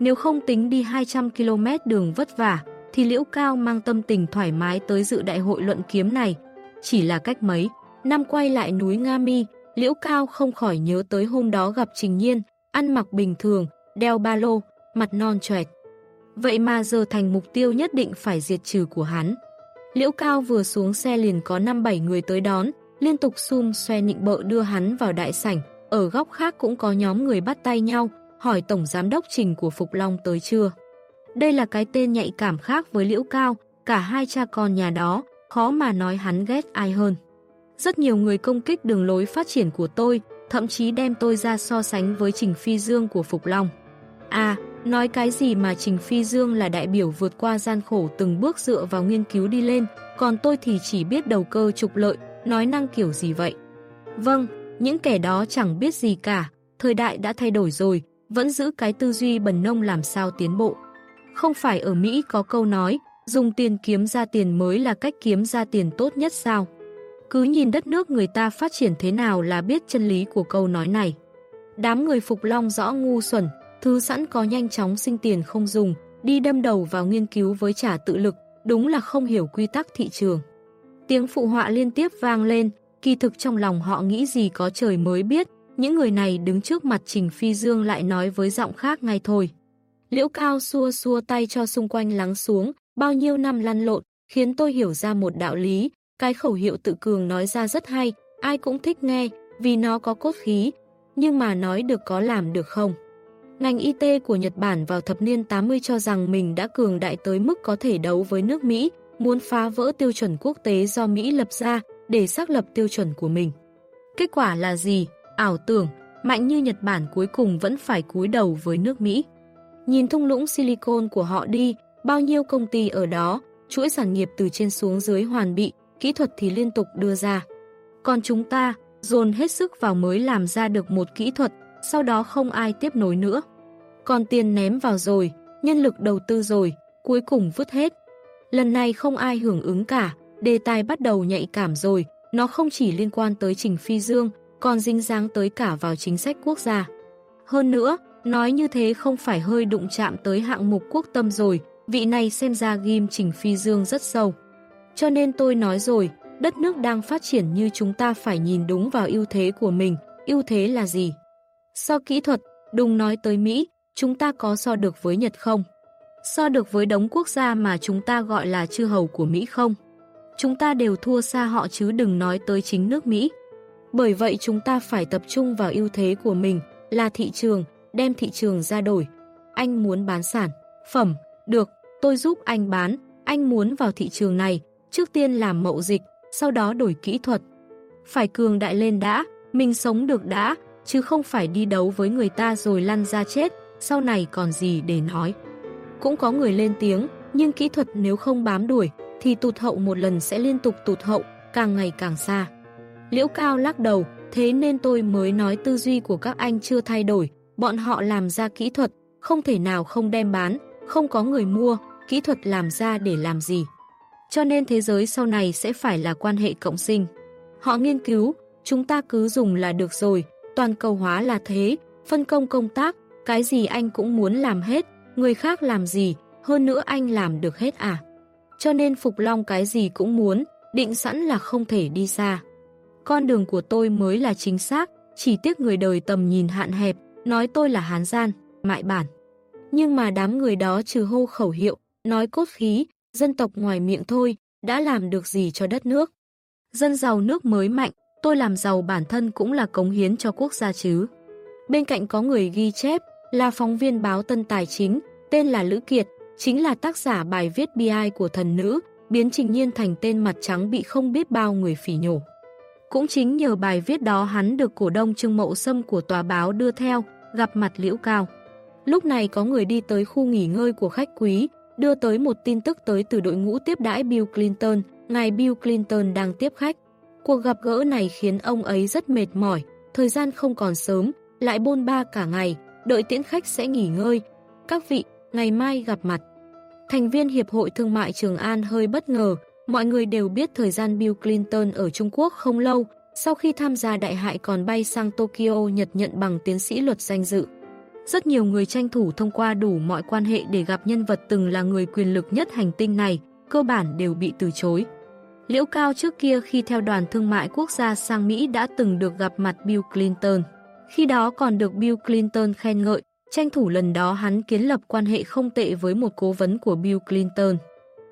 Speaker 1: Nếu không tính đi 200 km đường vất vả, thì Liễu Cao mang tâm tình thoải mái tới dự đại hội luận kiếm này. Chỉ là cách mấy, năm quay lại núi Nga Mi, Liễu Cao không khỏi nhớ tới hôm đó gặp Trình Nhiên, ăn mặc bình thường, đeo ba lô, mặt non choẹt. Vậy mà giờ thành mục tiêu nhất định phải diệt trừ của hắn. Liễu Cao vừa xuống xe liền có 5-7 người tới đón, liên tục xung xoe nịnh bợ đưa hắn vào đại sảnh. Ở góc khác cũng có nhóm người bắt tay nhau, hỏi Tổng Giám đốc Trình của Phục Long tới chưa. Đây là cái tên nhạy cảm khác với Liễu Cao, cả hai cha con nhà đó, khó mà nói hắn ghét ai hơn. Rất nhiều người công kích đường lối phát triển của tôi, thậm chí đem tôi ra so sánh với Trình Phi Dương của Phục Long. À, nói cái gì mà Trình Phi Dương là đại biểu vượt qua gian khổ từng bước dựa vào nghiên cứu đi lên, còn tôi thì chỉ biết đầu cơ trục lợi, nói năng kiểu gì vậy. Vâng, những kẻ đó chẳng biết gì cả, thời đại đã thay đổi rồi, vẫn giữ cái tư duy bần nông làm sao tiến bộ. Không phải ở Mỹ có câu nói, dùng tiền kiếm ra tiền mới là cách kiếm ra tiền tốt nhất sao? Cứ nhìn đất nước người ta phát triển thế nào là biết chân lý của câu nói này. Đám người Phục Long rõ ngu xuẩn, thứ sẵn có nhanh chóng sinh tiền không dùng, đi đâm đầu vào nghiên cứu với trả tự lực, đúng là không hiểu quy tắc thị trường. Tiếng phụ họa liên tiếp vang lên, kỳ thực trong lòng họ nghĩ gì có trời mới biết, những người này đứng trước mặt Trình Phi Dương lại nói với giọng khác ngay thôi. Liễu Cao xua xua tay cho xung quanh lắng xuống, bao nhiêu năm lăn lộn, khiến tôi hiểu ra một đạo lý, cái khẩu hiệu tự cường nói ra rất hay, ai cũng thích nghe, vì nó có cốt khí, nhưng mà nói được có làm được không? Ngành y tế của Nhật Bản vào thập niên 80 cho rằng mình đã cường đại tới mức có thể đấu với nước Mỹ, muốn phá vỡ tiêu chuẩn quốc tế do Mỹ lập ra để xác lập tiêu chuẩn của mình. Kết quả là gì? Ảo tưởng, mạnh như Nhật Bản cuối cùng vẫn phải cúi đầu với nước Mỹ. Nhìn thung lũng silicon của họ đi, bao nhiêu công ty ở đó, chuỗi sản nghiệp từ trên xuống dưới hoàn bị, kỹ thuật thì liên tục đưa ra. Còn chúng ta, dồn hết sức vào mới làm ra được một kỹ thuật, sau đó không ai tiếp nối nữa. Còn tiền ném vào rồi, nhân lực đầu tư rồi, cuối cùng vứt hết. Lần này không ai hưởng ứng cả, đề tài bắt đầu nhạy cảm rồi, nó không chỉ liên quan tới Trình Phi Dương, còn dính dáng tới cả vào chính sách quốc gia. Hơn nữa, nói như thế không phải hơi đụng chạm tới hạng mục quốc tâm rồi, vị này xem ra ghim Trình Phi Dương rất sâu. Cho nên tôi nói rồi, đất nước đang phát triển như chúng ta phải nhìn đúng vào ưu thế của mình, ưu thế là gì? So kỹ thuật, đừng nói tới Mỹ, chúng ta có so được với Nhật không? So được với đống quốc gia mà chúng ta gọi là chư hầu của Mỹ không? Chúng ta đều thua xa họ chứ đừng nói tới chính nước Mỹ. Bởi vậy chúng ta phải tập trung vào ưu thế của mình, là thị trường, đem thị trường ra đổi. Anh muốn bán sản, phẩm, được, tôi giúp anh bán, anh muốn vào thị trường này, trước tiên làm mậu dịch, sau đó đổi kỹ thuật. Phải cường đại lên đã, mình sống được đã, chứ không phải đi đấu với người ta rồi lăn ra chết, sau này còn gì để nói. Cũng có người lên tiếng, nhưng kỹ thuật nếu không bám đuổi, thì tụt hậu một lần sẽ liên tục tụt hậu, càng ngày càng xa. Liễu Cao lắc đầu, thế nên tôi mới nói tư duy của các anh chưa thay đổi, bọn họ làm ra kỹ thuật, không thể nào không đem bán, không có người mua, kỹ thuật làm ra để làm gì. Cho nên thế giới sau này sẽ phải là quan hệ cộng sinh. Họ nghiên cứu, chúng ta cứ dùng là được rồi, toàn cầu hóa là thế, phân công công tác, cái gì anh cũng muốn làm hết, người khác làm gì, hơn nữa anh làm được hết à. Cho nên Phục Long cái gì cũng muốn, định sẵn là không thể đi xa. con đường của tôi mới là chính xác, chỉ tiếc người đời tầm nhìn hạn hẹp, nói tôi là hán gian, mại bản. Nhưng mà đám người đó trừ hô khẩu hiệu, nói cốt khí, dân tộc ngoài miệng thôi, đã làm được gì cho đất nước. Dân giàu nước mới mạnh, tôi làm giàu bản thân cũng là cống hiến cho quốc gia chứ. Bên cạnh có người ghi chép, là phóng viên báo Tân Tài Chính, tên là Lữ Kiệt, chính là tác giả bài viết bi của thần nữ, biến Trình Nhiên thành tên mặt trắng bị không biết bao người phỉ nhổ. Cũng chính nhờ bài viết đó hắn được cổ đông Trương Mậu Sâm của tòa báo đưa theo, gặp mặt Liễu Cao. Lúc này có người đi tới khu nghỉ ngơi của khách quý, đưa tới một tin tức tới từ đội ngũ tiếp đãi Bill Clinton, ngài Bill Clinton đang tiếp khách. Cuộc gặp gỡ này khiến ông ấy rất mệt mỏi, thời gian không còn sớm, lại bôn ba cả ngày, đợi tiễn khách sẽ nghỉ ngơi. Các vị, ngày mai gặp mặt. Thành viên Hiệp hội Thương mại Trường An hơi bất ngờ, mọi người đều biết thời gian Bill Clinton ở Trung Quốc không lâu, sau khi tham gia đại hại còn bay sang Tokyo Nhật nhận bằng tiến sĩ luật danh dự. Rất nhiều người tranh thủ thông qua đủ mọi quan hệ để gặp nhân vật từng là người quyền lực nhất hành tinh này, cơ bản đều bị từ chối. Liễu Cao trước kia khi theo đoàn thương mại quốc gia sang Mỹ đã từng được gặp mặt Bill Clinton. Khi đó còn được Bill Clinton khen ngợi, tranh thủ lần đó hắn kiến lập quan hệ không tệ với một cố vấn của Bill Clinton.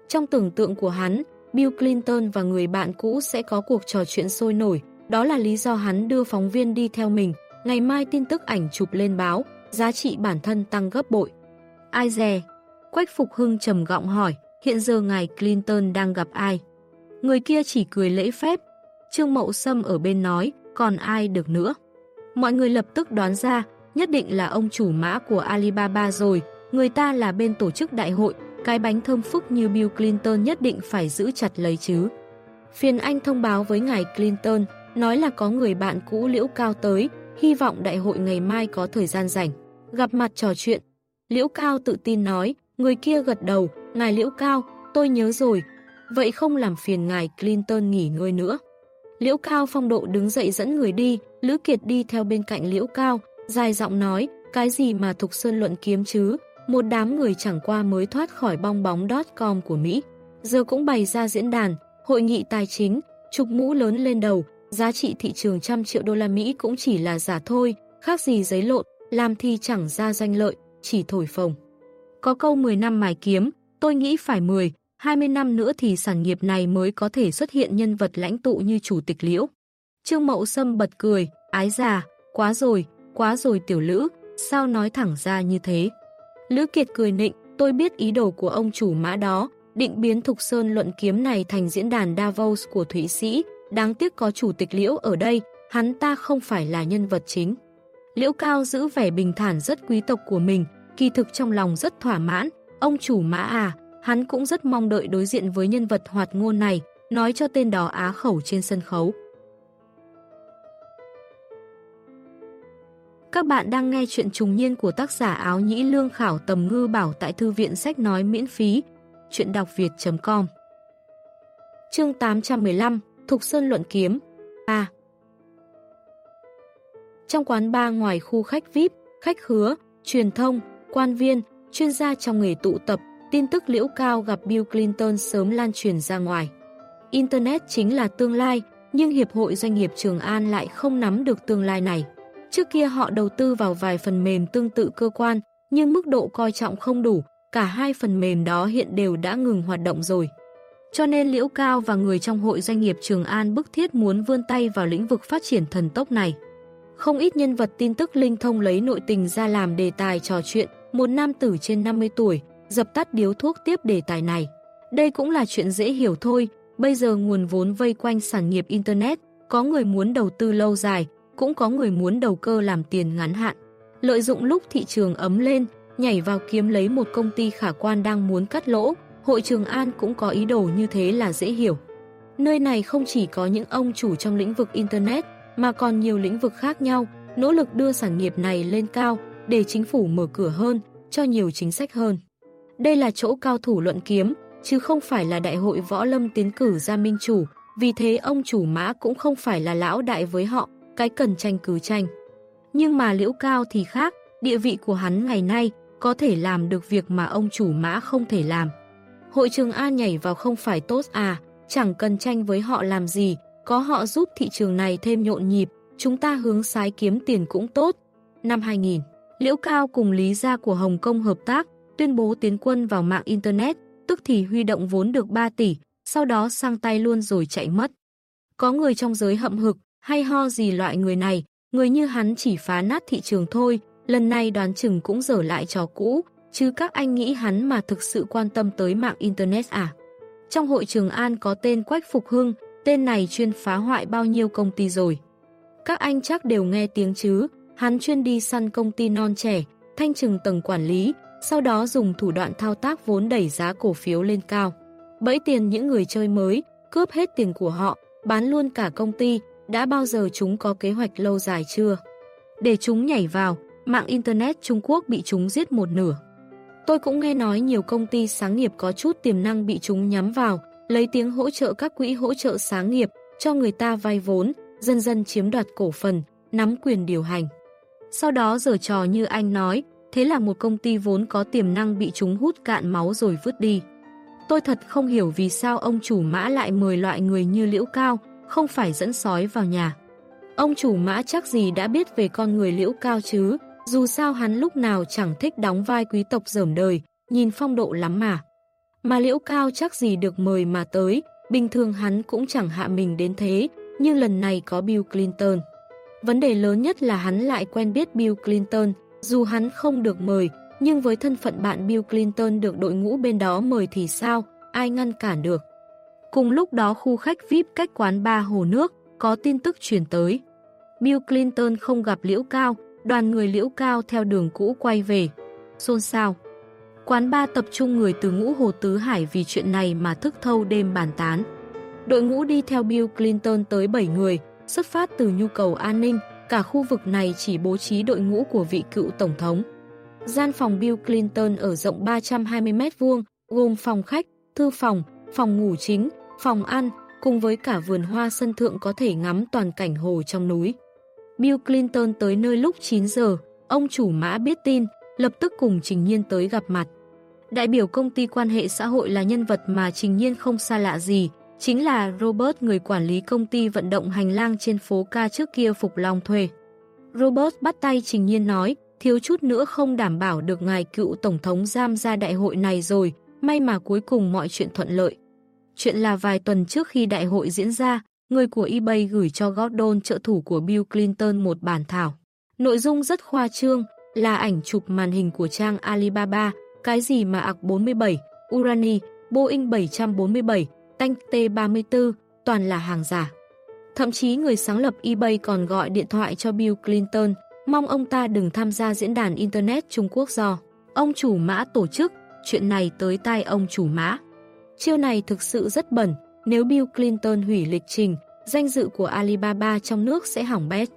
Speaker 1: Trong tưởng tượng của hắn, Bill Clinton và người bạn cũ sẽ có cuộc trò chuyện sôi nổi, đó là lý do hắn đưa phóng viên đi theo mình, ngày mai tin tức ảnh chụp lên báo, giá trị bản thân tăng gấp bội. Ai dè? Quách Phục Hưng trầm gọng hỏi, hiện giờ ngài Clinton đang gặp ai? Người kia chỉ cười lễ phép. Trương Mậu Sâm ở bên nói, còn ai được nữa? Mọi người lập tức đoán ra, nhất định là ông chủ mã của Alibaba rồi, người ta là bên tổ chức đại hội, cái bánh thơm phức như Bill Clinton nhất định phải giữ chặt lấy chứ. Phiền Anh thông báo với ngài Clinton, nói là có người bạn cũ Liễu Cao tới, hy vọng đại hội ngày mai có thời gian rảnh. Gặp mặt trò chuyện. Liễu Cao tự tin nói, người kia gật đầu, ngài Liễu Cao, tôi nhớ rồi. Vậy không làm phiền ngài Clinton nghỉ ngơi nữa. Liễu Cao phong độ đứng dậy dẫn người đi, Lữ Kiệt đi theo bên cạnh Liễu Cao, dài giọng nói, cái gì mà Thục Sơn luận kiếm chứ, một đám người chẳng qua mới thoát khỏi bong bóng.com của Mỹ. Giờ cũng bày ra diễn đàn, hội nghị tài chính, trục mũ lớn lên đầu, giá trị thị trường trăm triệu đô la Mỹ cũng chỉ là giả thôi, khác gì giấy lộn, làm thì chẳng ra danh lợi, chỉ thổi phồng. Có câu 10 năm mài kiếm, tôi nghĩ phải 10, 20 năm nữa thì sản nghiệp này mới có thể xuất hiện nhân vật lãnh tụ như chủ tịch liễu. Trương Mậu Sâm bật cười, ái già, quá rồi, quá rồi tiểu lữ, sao nói thẳng ra như thế. Lữ Kiệt cười nịnh, tôi biết ý đồ của ông chủ mã đó, định biến Thục Sơn luận kiếm này thành diễn đàn Davos của Thụy Sĩ, đáng tiếc có chủ tịch Liễu ở đây, hắn ta không phải là nhân vật chính. Liễu Cao giữ vẻ bình thản rất quý tộc của mình, kỳ thực trong lòng rất thỏa mãn, ông chủ mã à, hắn cũng rất mong đợi đối diện với nhân vật hoạt ngôn này, nói cho tên đó á khẩu trên sân khấu. Các bạn đang nghe chuyện trùng niên của tác giả áo nhĩ lương khảo tầm ngư bảo tại thư viện sách nói miễn phí, chuyện đọc việt.com Chương 815 Thục Sơn Luận Kiếm A Trong quán ba ngoài khu khách VIP, khách hứa, truyền thông, quan viên, chuyên gia trong nghề tụ tập, tin tức liễu cao gặp Bill Clinton sớm lan truyền ra ngoài. Internet chính là tương lai, nhưng Hiệp hội Doanh nghiệp Trường An lại không nắm được tương lai này. Trước kia họ đầu tư vào vài phần mềm tương tự cơ quan, nhưng mức độ coi trọng không đủ, cả hai phần mềm đó hiện đều đã ngừng hoạt động rồi. Cho nên Liễu Cao và người trong hội doanh nghiệp Trường An bức thiết muốn vươn tay vào lĩnh vực phát triển thần tốc này. Không ít nhân vật tin tức linh thông lấy nội tình ra làm đề tài trò chuyện, một nam tử trên 50 tuổi, dập tắt điếu thuốc tiếp đề tài này. Đây cũng là chuyện dễ hiểu thôi, bây giờ nguồn vốn vây quanh sản nghiệp Internet, có người muốn đầu tư lâu dài, cũng có người muốn đầu cơ làm tiền ngắn hạn. Lợi dụng lúc thị trường ấm lên, nhảy vào kiếm lấy một công ty khả quan đang muốn cắt lỗ, hội trường An cũng có ý đồ như thế là dễ hiểu. Nơi này không chỉ có những ông chủ trong lĩnh vực Internet, mà còn nhiều lĩnh vực khác nhau, nỗ lực đưa sản nghiệp này lên cao để chính phủ mở cửa hơn, cho nhiều chính sách hơn. Đây là chỗ cao thủ luận kiếm, chứ không phải là đại hội võ lâm tiến cử ra minh chủ, vì thế ông chủ mã cũng không phải là lão đại với họ, cái cần tranh cứ tranh. Nhưng mà liễu cao thì khác, địa vị của hắn ngày nay có thể làm được việc mà ông chủ mã không thể làm. Hội trường A nhảy vào không phải tốt à, chẳng cần tranh với họ làm gì, có họ giúp thị trường này thêm nhộn nhịp, chúng ta hướng sái kiếm tiền cũng tốt. Năm 2000, Liễu Cao cùng Lý Gia của Hồng Kông hợp tác, tuyên bố tiến quân vào mạng Internet, tức thì huy động vốn được 3 tỷ, sau đó sang tay luôn rồi chạy mất. Có người trong giới hậm hực, hay ho gì loại người này, người như hắn chỉ phá nát thị trường thôi, lần này đoán chừng cũng dở lại trò cũ, chứ các anh nghĩ hắn mà thực sự quan tâm tới mạng Internet à. Trong hội trường An có tên Quách Phục Hưng, tên này chuyên phá hoại bao nhiêu công ty rồi. Các anh chắc đều nghe tiếng chứ, hắn chuyên đi săn công ty non trẻ, thanh trừng tầng quản lý, sau đó dùng thủ đoạn thao tác vốn đẩy giá cổ phiếu lên cao. Bẫy tiền những người chơi mới, cướp hết tiền của họ, bán luôn cả công ty, đã bao giờ chúng có kế hoạch lâu dài chưa? Để chúng nhảy vào, mạng Internet Trung Quốc bị chúng giết một nửa. Tôi cũng nghe nói nhiều công ty sáng nghiệp có chút tiềm năng bị chúng nhắm vào, lấy tiếng hỗ trợ các quỹ hỗ trợ sáng nghiệp, cho người ta vay vốn, dần dần chiếm đoạt cổ phần, nắm quyền điều hành. Sau đó giở trò như anh nói, thế là một công ty vốn có tiềm năng bị chúng hút cạn máu rồi vứt đi. Tôi thật không hiểu vì sao ông chủ mã lại mời loại người như Liễu Cao, không phải dẫn sói vào nhà. Ông chủ mã chắc gì đã biết về con người Liễu Cao chứ, dù sao hắn lúc nào chẳng thích đóng vai quý tộc dởm đời, nhìn phong độ lắm mà. Mà Liễu Cao chắc gì được mời mà tới, bình thường hắn cũng chẳng hạ mình đến thế, nhưng lần này có Bill Clinton. Vấn đề lớn nhất là hắn lại quen biết Bill Clinton, dù hắn không được mời, nhưng với thân phận bạn Bill Clinton được đội ngũ bên đó mời thì sao, ai ngăn cản được. Cùng lúc đó khu khách VIP cách quán ba hồ nước, có tin tức truyền tới. Bill Clinton không gặp Liễu Cao, đoàn người Liễu Cao theo đường cũ quay về. Xôn xao. Quán ba tập trung người từ ngũ Hồ Tứ Hải vì chuyện này mà thức thâu đêm bàn tán. Đội ngũ đi theo Bill Clinton tới 7 người, xuất phát từ nhu cầu an ninh, cả khu vực này chỉ bố trí đội ngũ của vị cựu tổng thống. Gian phòng Bill Clinton ở rộng 320 m vuông, gồm phòng khách, thư phòng, phòng ngủ chính, phòng ăn, cùng với cả vườn hoa sân thượng có thể ngắm toàn cảnh hồ trong núi. Bill Clinton tới nơi lúc 9 giờ, ông chủ mã biết tin, lập tức cùng Trình Nhiên tới gặp mặt. Đại biểu công ty quan hệ xã hội là nhân vật mà Trình Nhiên không xa lạ gì, chính là Robert người quản lý công ty vận động hành lang trên phố ca trước kia Phục Long thuê. Robert bắt tay Trình Nhiên nói, thiếu chút nữa không đảm bảo được ngài cựu Tổng thống giam ra đại hội này rồi, may mà cuối cùng mọi chuyện thuận lợi. Chuyện là vài tuần trước khi đại hội diễn ra, người của eBay gửi cho Gordon trợ thủ của Bill Clinton một bản thảo. Nội dung rất khoa trương, là ảnh chụp màn hình của trang Alibaba, cái gì mà ạc 47, Urani, Boeing 747, Tank T-34, toàn là hàng giả. Thậm chí người sáng lập eBay còn gọi điện thoại cho Bill Clinton, mong ông ta đừng tham gia diễn đàn Internet Trung Quốc do ông chủ mã tổ chức, chuyện này tới tai ông chủ mã. Chiêu này thực sự rất bẩn, nếu Bill Clinton hủy lịch trình, danh dự của Alibaba trong nước sẽ hỏng bét.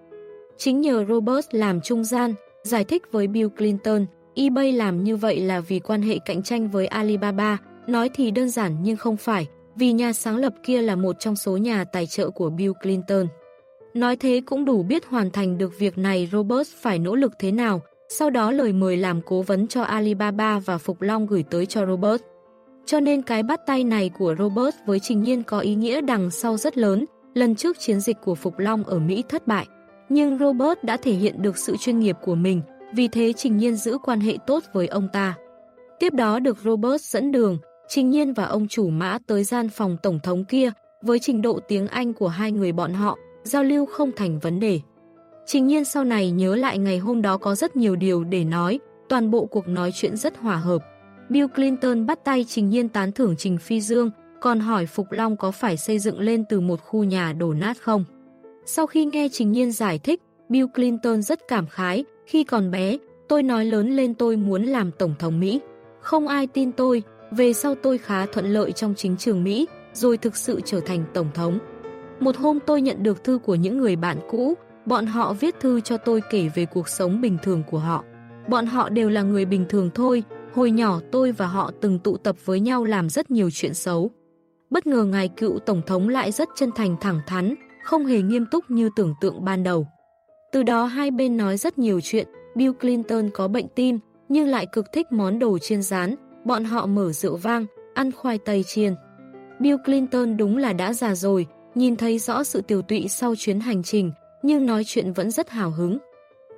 Speaker 1: Chính nhờ Robert làm trung gian, giải thích với Bill Clinton, eBay làm như vậy là vì quan hệ cạnh tranh với Alibaba, nói thì đơn giản nhưng không phải, vì nhà sáng lập kia là một trong số nhà tài trợ của Bill Clinton. Nói thế cũng đủ biết hoàn thành được việc này Robert phải nỗ lực thế nào, sau đó lời mời làm cố vấn cho Alibaba và Phục Long gửi tới cho Robert. Cho nên cái bắt tay này của Robert với Trình Nhiên có ý nghĩa đằng sau rất lớn, lần trước chiến dịch của Phục Long ở Mỹ thất bại. Nhưng Robert đã thể hiện được sự chuyên nghiệp của mình, vì thế Trình Nhiên giữ quan hệ tốt với ông ta. Tiếp đó được Robert dẫn đường, Trình Nhiên và ông chủ mã tới gian phòng tổng thống kia, với trình độ tiếng Anh của hai người bọn họ, giao lưu không thành vấn đề. Trình Nhiên sau này nhớ lại ngày hôm đó có rất nhiều điều để nói, toàn bộ cuộc nói chuyện rất hòa hợp. Bill Clinton bắt tay Trình Nhiên tán thưởng Trình Phi Dương, còn hỏi Phục Long có phải xây dựng lên từ một khu nhà đổ nát không. Sau khi nghe Trình Nhiên giải thích, Bill Clinton rất cảm khái, khi còn bé, tôi nói lớn lên tôi muốn làm Tổng thống Mỹ. Không ai tin tôi, về sau tôi khá thuận lợi trong chính trường Mỹ, rồi thực sự trở thành Tổng thống. Một hôm tôi nhận được thư của những người bạn cũ, bọn họ viết thư cho tôi kể về cuộc sống bình thường của họ. Bọn họ đều là người bình thường thôi, hồi nhỏ tôi và họ từng tụ tập với nhau làm rất nhiều chuyện xấu. Bất ngờ ngài cựu Tổng thống lại rất chân thành thẳng thắn, không hề nghiêm túc như tưởng tượng ban đầu. Từ đó hai bên nói rất nhiều chuyện, Bill Clinton có bệnh tim, nhưng lại cực thích món đồ chiên rán, bọn họ mở rượu vang, ăn khoai tây chiên. Bill Clinton đúng là đã già rồi, nhìn thấy rõ sự tiểu tụy sau chuyến hành trình, nhưng nói chuyện vẫn rất hào hứng.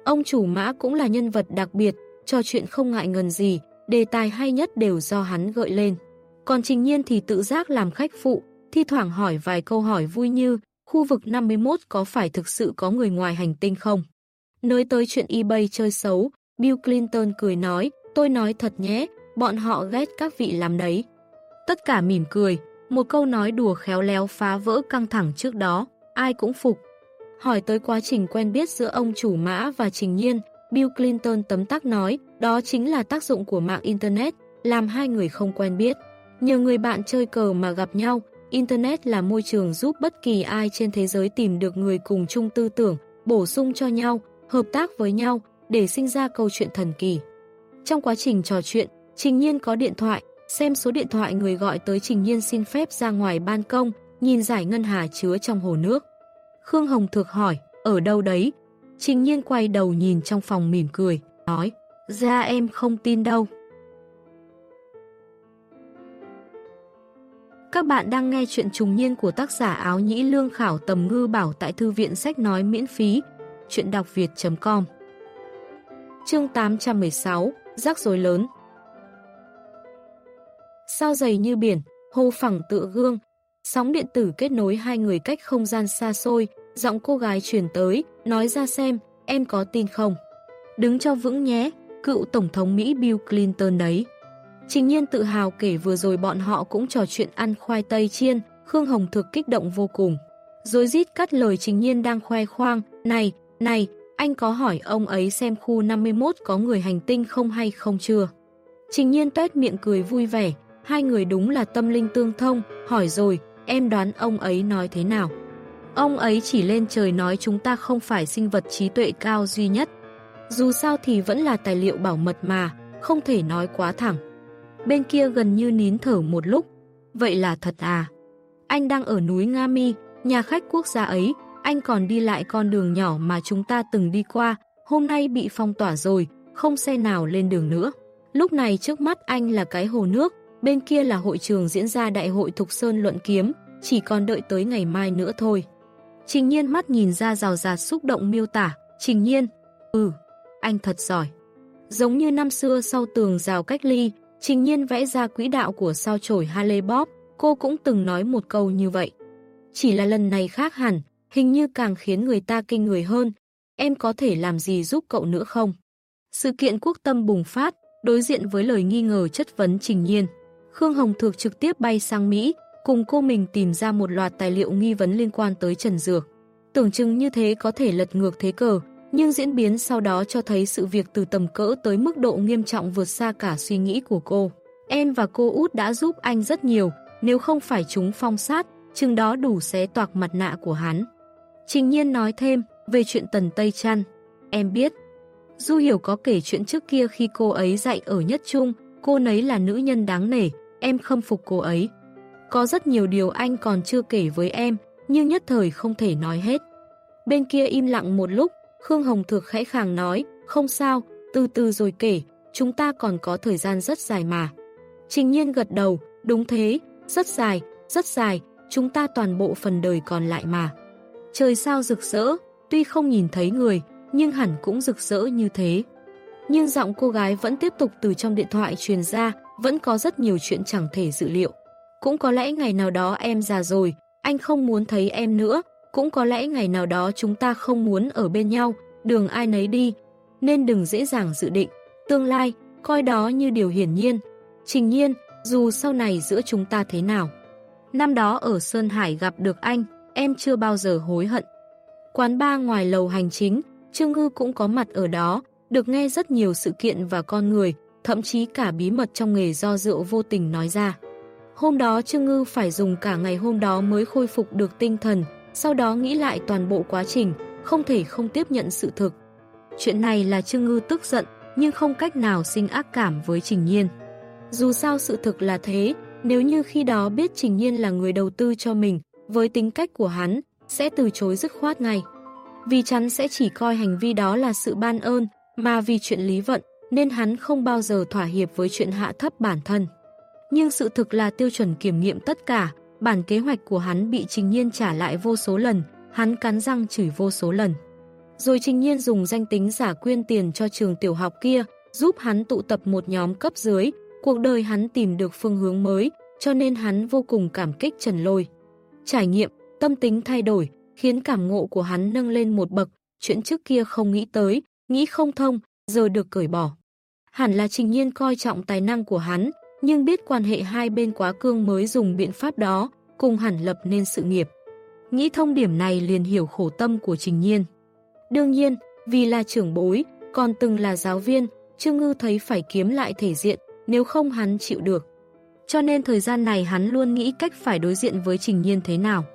Speaker 1: Ông chủ mã cũng là nhân vật đặc biệt, trò chuyện không ngại ngần gì, đề tài hay nhất đều do hắn gợi lên. Còn Trình Nhiên thì tự giác làm khách phụ, thi thoảng hỏi vài câu hỏi vui như khu vực 51 có phải thực sự có người ngoài hành tinh không? Nói tới chuyện eBay chơi xấu, Bill Clinton cười nói, tôi nói thật nhé, bọn họ ghét các vị làm đấy. Tất cả mỉm cười, một câu nói đùa khéo léo phá vỡ căng thẳng trước đó, ai cũng phục. Hỏi tới quá trình quen biết giữa ông chủ mã và Trình Nhiên, Bill Clinton tấm tắc nói, đó chính là tác dụng của mạng Internet, làm hai người không quen biết. Nhờ người bạn chơi cờ mà gặp nhau, Internet là môi trường giúp bất kỳ ai trên thế giới tìm được người cùng chung tư tưởng, bổ sung cho nhau, hợp tác với nhau để sinh ra câu chuyện thần kỳ. Trong quá trình trò chuyện, Trình Nhiên có điện thoại, xem số điện thoại người gọi tới Trình Nhiên xin phép ra ngoài ban công, nhìn giải ngân hà chứa trong hồ nước. Khương Hồng Thược hỏi, ở đâu đấy? Trình Nhiên quay đầu nhìn trong phòng mỉm cười, nói, ra em không tin đâu. Các bạn đang nghe chuyện trùng niên của tác giả áo nhĩ lương khảo tầm ngư bảo tại thư viện sách nói miễn phí, chuyện đọc việt.com Chương 816 Rắc rối lớn Sao dày như biển, hồ phẳng tựa gương, sóng điện tử kết nối hai người cách không gian xa xôi, giọng cô gái truyền tới, nói ra xem, em có tin không? Đứng cho vững nhé, cựu Tổng thống Mỹ Bill Clinton đấy. Trình nhiên tự hào kể vừa rồi bọn họ cũng trò chuyện ăn khoai tây chiên, Khương Hồng thực kích động vô cùng. Rồi rít cắt lời Trình nhiên đang khoe khoang, này, này, anh có hỏi ông ấy xem khu 51 có người hành tinh không hay không chưa? Trình nhiên tuét miệng cười vui vẻ, hai người đúng là tâm linh tương thông, hỏi rồi, em đoán ông ấy nói thế nào? Ông ấy chỉ lên trời nói chúng ta không phải sinh vật trí tuệ cao duy nhất. Dù sao thì vẫn là tài liệu bảo mật mà, không thể nói quá thẳng. Bên kia gần như nín thở một lúc. Vậy là thật à? Anh đang ở núi Nga Mi, nhà khách quốc gia ấy, anh còn đi lại con đường nhỏ mà chúng ta từng đi qua, hôm nay bị phong tỏa rồi, không xe nào lên đường nữa. Lúc này trước mắt anh là cái hồ nước, bên kia là hội trường diễn ra đại hội Thục Sơn luận kiếm, chỉ còn đợi tới ngày mai nữa thôi. Trình nhiên mắt nhìn ra rào rạt xúc động miêu tả, trình nhiên, ừ, anh thật giỏi. Giống như năm xưa sau tường rào cách ly, trình nhiên vẽ ra quỹ đạo của sao chổi Harley Bob, cô cũng từng nói một câu như vậy. Chỉ là lần này khác hẳn, hình như càng khiến người ta kinh người hơn. Em có thể làm gì giúp cậu nữa không? Sự kiện quốc tâm bùng phát, đối diện với lời nghi ngờ chất vấn trình nhiên. Khương Hồng Thược trực tiếp bay sang Mỹ, cùng cô mình tìm ra một loạt tài liệu nghi vấn liên quan tới Trần Dược. Tưởng chừng như thế có thể lật ngược thế cờ, nhưng diễn biến sau đó cho thấy sự việc từ tầm cỡ tới mức độ nghiêm trọng vượt xa cả suy nghĩ của cô. Em và cô út đã giúp anh rất nhiều, nếu không phải chúng phong sát, chừng đó đủ xé toạc mặt nạ của hắn. Trình nhiên nói thêm về chuyện Tần Tây Trăn. Em biết, Du Hiểu có kể chuyện trước kia khi cô ấy dạy ở Nhất Trung, cô nấy là nữ nhân đáng nể, em khâm phục cô ấy. Có rất nhiều điều anh còn chưa kể với em, nhưng nhất thời không thể nói hết. Bên kia im lặng một lúc, Khương Hồng Thược khẽ khàng nói, không sao, từ từ rồi kể, chúng ta còn có thời gian rất dài mà. Trình nhiên gật đầu, đúng thế, rất dài, rất dài, chúng ta toàn bộ phần đời còn lại mà. Trời sao rực rỡ, tuy không nhìn thấy người, nhưng hẳn cũng rực rỡ như thế. Nhưng giọng cô gái vẫn tiếp tục từ trong điện thoại truyền ra, vẫn có rất nhiều chuyện chẳng thể dự liệu. Cũng có lẽ ngày nào đó em già rồi, anh không muốn thấy em nữa, cũng có lẽ ngày nào đó chúng ta không muốn ở bên nhau, đường ai nấy đi, nên đừng dễ dàng dự định. Tương lai, coi đó như điều hiển nhiên. Trình nhiên, dù sau này giữa chúng ta thế nào. Năm đó ở Sơn Hải gặp được anh, em chưa bao giờ hối hận. Quán ba ngoài lầu hành chính, Trương Ngư cũng có mặt ở đó, được nghe rất nhiều sự kiện và con người, thậm chí cả bí mật trong nghề do rượu vô tình nói ra. Hôm đó Trương Ngư phải dùng cả ngày hôm đó mới khôi phục được tinh thần, sau đó nghĩ lại toàn bộ quá trình, không thể không tiếp nhận sự thực. Chuyện này là Trương Ngư tức giận, nhưng không cách nào sinh ác cảm với Trình Nhiên. Dù sao sự thực là thế, nếu như khi đó biết Trình Nhiên là người đầu tư cho mình, với tính cách của hắn, sẽ từ chối dứt khoát ngay. Vì chắn sẽ chỉ coi hành vi đó là sự ban ơn, mà vì chuyện lý vận, nên hắn không bao giờ thỏa hiệp với chuyện hạ thấp bản thân. Nhưng sự thực là tiêu chuẩn kiểm nghiệm tất cả, bản kế hoạch của hắn bị Trình Nhiên trả lại vô số lần, hắn cắn răng chửi vô số lần. Rồi Trình Nhiên dùng danh tính giả quyên tiền cho trường tiểu học kia, giúp hắn tụ tập một nhóm cấp dưới, cuộc đời hắn tìm được phương hướng mới, cho nên hắn vô cùng cảm kích Trần Lôi. Trải nghiệm, tâm tính thay đổi, khiến cảm ngộ của hắn nâng lên một bậc, chuyện trước kia không nghĩ tới, nghĩ không thông, giờ được cởi bỏ. Hẳn là Trình Nhiên coi trọng tài năng của hắn, nhưng biết quan hệ hai bên quá cương mới dùng biện pháp đó, cùng hẳn lập nên sự nghiệp. Nghĩ thông điểm này liền hiểu khổ tâm của Trình Nhiên. Đương nhiên, vì là trưởng bối, còn từng là giáo viên, Trương Ngư thấy phải kiếm lại thể diện, nếu không hắn chịu được. Cho nên thời gian này hắn luôn nghĩ cách phải đối diện với Trình Nhiên thế nào.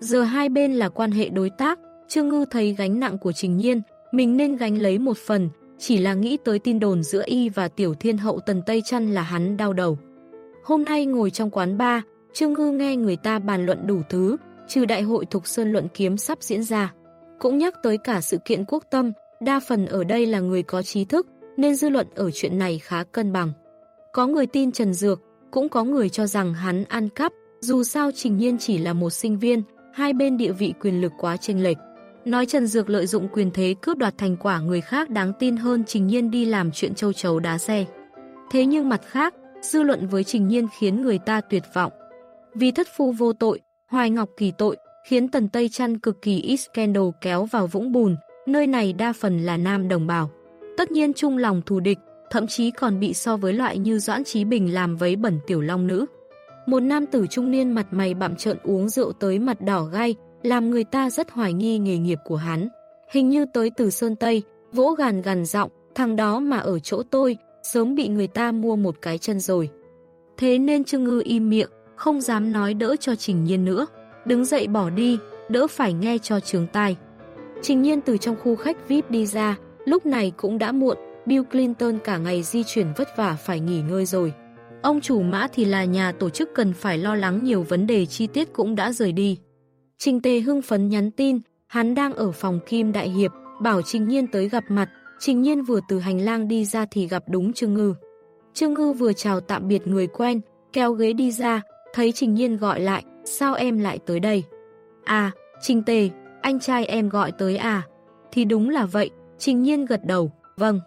Speaker 1: Giờ hai bên là quan hệ đối tác, Trương Ngư thấy gánh nặng của Trình Nhiên, mình nên gánh lấy một phần, chỉ là nghĩ tới tin đồn giữa y và tiểu thiên hậu tần Tây Trăn là hắn đau đầu. Hôm nay ngồi trong quán bar, Trương Ngư nghe người ta bàn luận đủ thứ, trừ đại hội Thục Sơn luận kiếm sắp diễn ra. Cũng nhắc tới cả sự kiện quốc tâm, đa phần ở đây là người có trí thức, nên dư luận ở chuyện này khá cân bằng. Có người tin Trần Dược, cũng có người cho rằng hắn ăn cắp, dù sao Trình Nhiên chỉ là một sinh viên, hai bên địa vị quyền lực quá chênh lệch. Nói Trần Dược lợi dụng quyền thế cướp đoạt thành quả người khác đáng tin hơn Trình Nhiên đi làm chuyện châu chấu đá xe. Thế nhưng mặt khác, dư luận với Trình Nhiên khiến người ta tuyệt vọng. Vì thất phu vô tội, Hoài Ngọc kỳ tội, khiến Tần Tây Trăn cực kỳ ít scandal kéo vào vũng bùn, nơi này đa phần là nam đồng bào. Tất nhiên chung lòng thù địch, thậm chí còn bị so với loại như Doãn Trí Bình làm vấy bẩn tiểu long nữ. Một nam tử trung niên mặt mày bặm trợn uống rượu tới mặt đỏ gai, làm người ta rất hoài nghi nghề nghiệp của hắn. Hình như tới từ Sơn Tây, vỗ gàn gàn giọng, thằng đó mà ở chỗ tôi, sớm bị người ta mua một cái chân rồi. Thế nên Trương Ngư im miệng, không dám nói đỡ cho Trình Nhiên nữa. Đứng dậy bỏ đi, đỡ phải nghe cho trường tai. Trình Nhiên từ trong khu khách VIP đi ra, lúc này cũng đã muộn, Bill Clinton cả ngày di chuyển vất vả phải nghỉ ngơi rồi. Ông chủ mã thì là nhà tổ chức cần phải lo lắng nhiều vấn đề chi tiết cũng đã rời đi. Trình Tề hưng phấn nhắn tin, hắn đang ở phòng Kim Đại Hiệp, bảo Trình Nhiên tới gặp mặt. Trình Nhiên vừa từ hành lang đi ra thì gặp đúng Trương Ngư. Trương Ngư vừa chào tạm biệt người quen, kéo ghế đi ra, thấy Trình Nhiên gọi lại, sao em lại tới đây? À, Trình Tề, anh trai em gọi tới à? Thì đúng là vậy, Trình Nhiên gật đầu, vâng.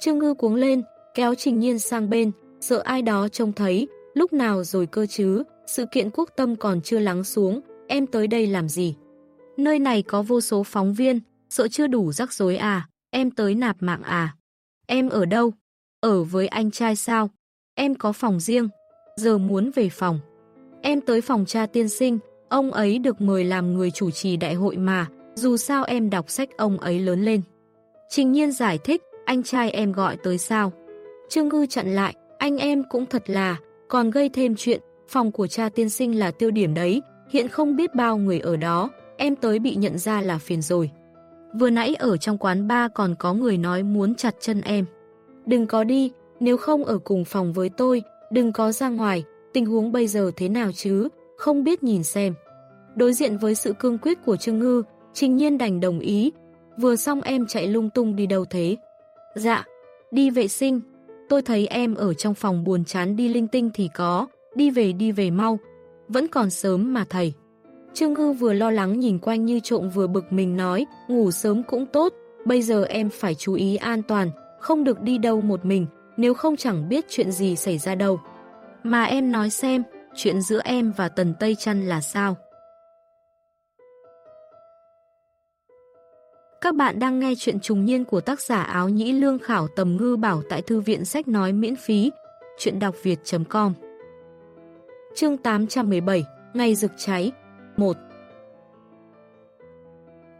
Speaker 1: Trương Ngư cuống lên, kéo Trình Nhiên sang bên, sợ ai đó trông thấy, lúc nào rồi cơ chứ, sự kiện quốc tâm còn chưa lắng xuống, em tới đây làm gì? Nơi này có vô số phóng viên, sợ chưa đủ rắc rối à, em tới nạp mạng à? Em ở đâu? Ở với anh trai sao? Em có phòng riêng, giờ muốn về phòng. Em tới phòng cha tiên sinh, ông ấy được mời làm người chủ trì đại hội mà, dù sao em đọc sách ông ấy lớn lên. Trình nhiên giải thích, anh trai em gọi tới sao? Trương Ngư chặn lại, anh em cũng thật là, còn gây thêm chuyện, phòng của cha tiên sinh là tiêu điểm đấy, hiện không biết bao người ở đó, em tới bị nhận ra là phiền rồi. Vừa nãy ở trong quán ba còn có người nói muốn chặt chân em. Đừng có đi, nếu không ở cùng phòng với tôi, đừng có ra ngoài, tình huống bây giờ thế nào chứ, không biết nhìn xem. Đối diện với sự cương quyết của Trương Ngư, Trình Nhiên đành đồng ý, vừa xong em chạy lung tung đi đâu thế. Dạ, đi vệ sinh, tôi thấy em ở trong phòng buồn chán đi linh tinh thì có, đi về đi về mau, vẫn còn sớm mà thầy. Trương Ngư vừa lo lắng nhìn quanh như trộm vừa bực mình nói, ngủ sớm cũng tốt, bây giờ em phải chú ý an toàn, không được đi đâu một mình, nếu không chẳng biết chuyện gì xảy ra đâu. Mà em nói xem, chuyện giữa em và Tần Tây Trăn là sao? Các bạn đang nghe chuyện trùng niên của tác giả áo nhĩ lương khảo tầm ngư bảo tại thư viện sách nói miễn phí, chuyện đọc việt.com Chương 817, Ngày rực cháy 1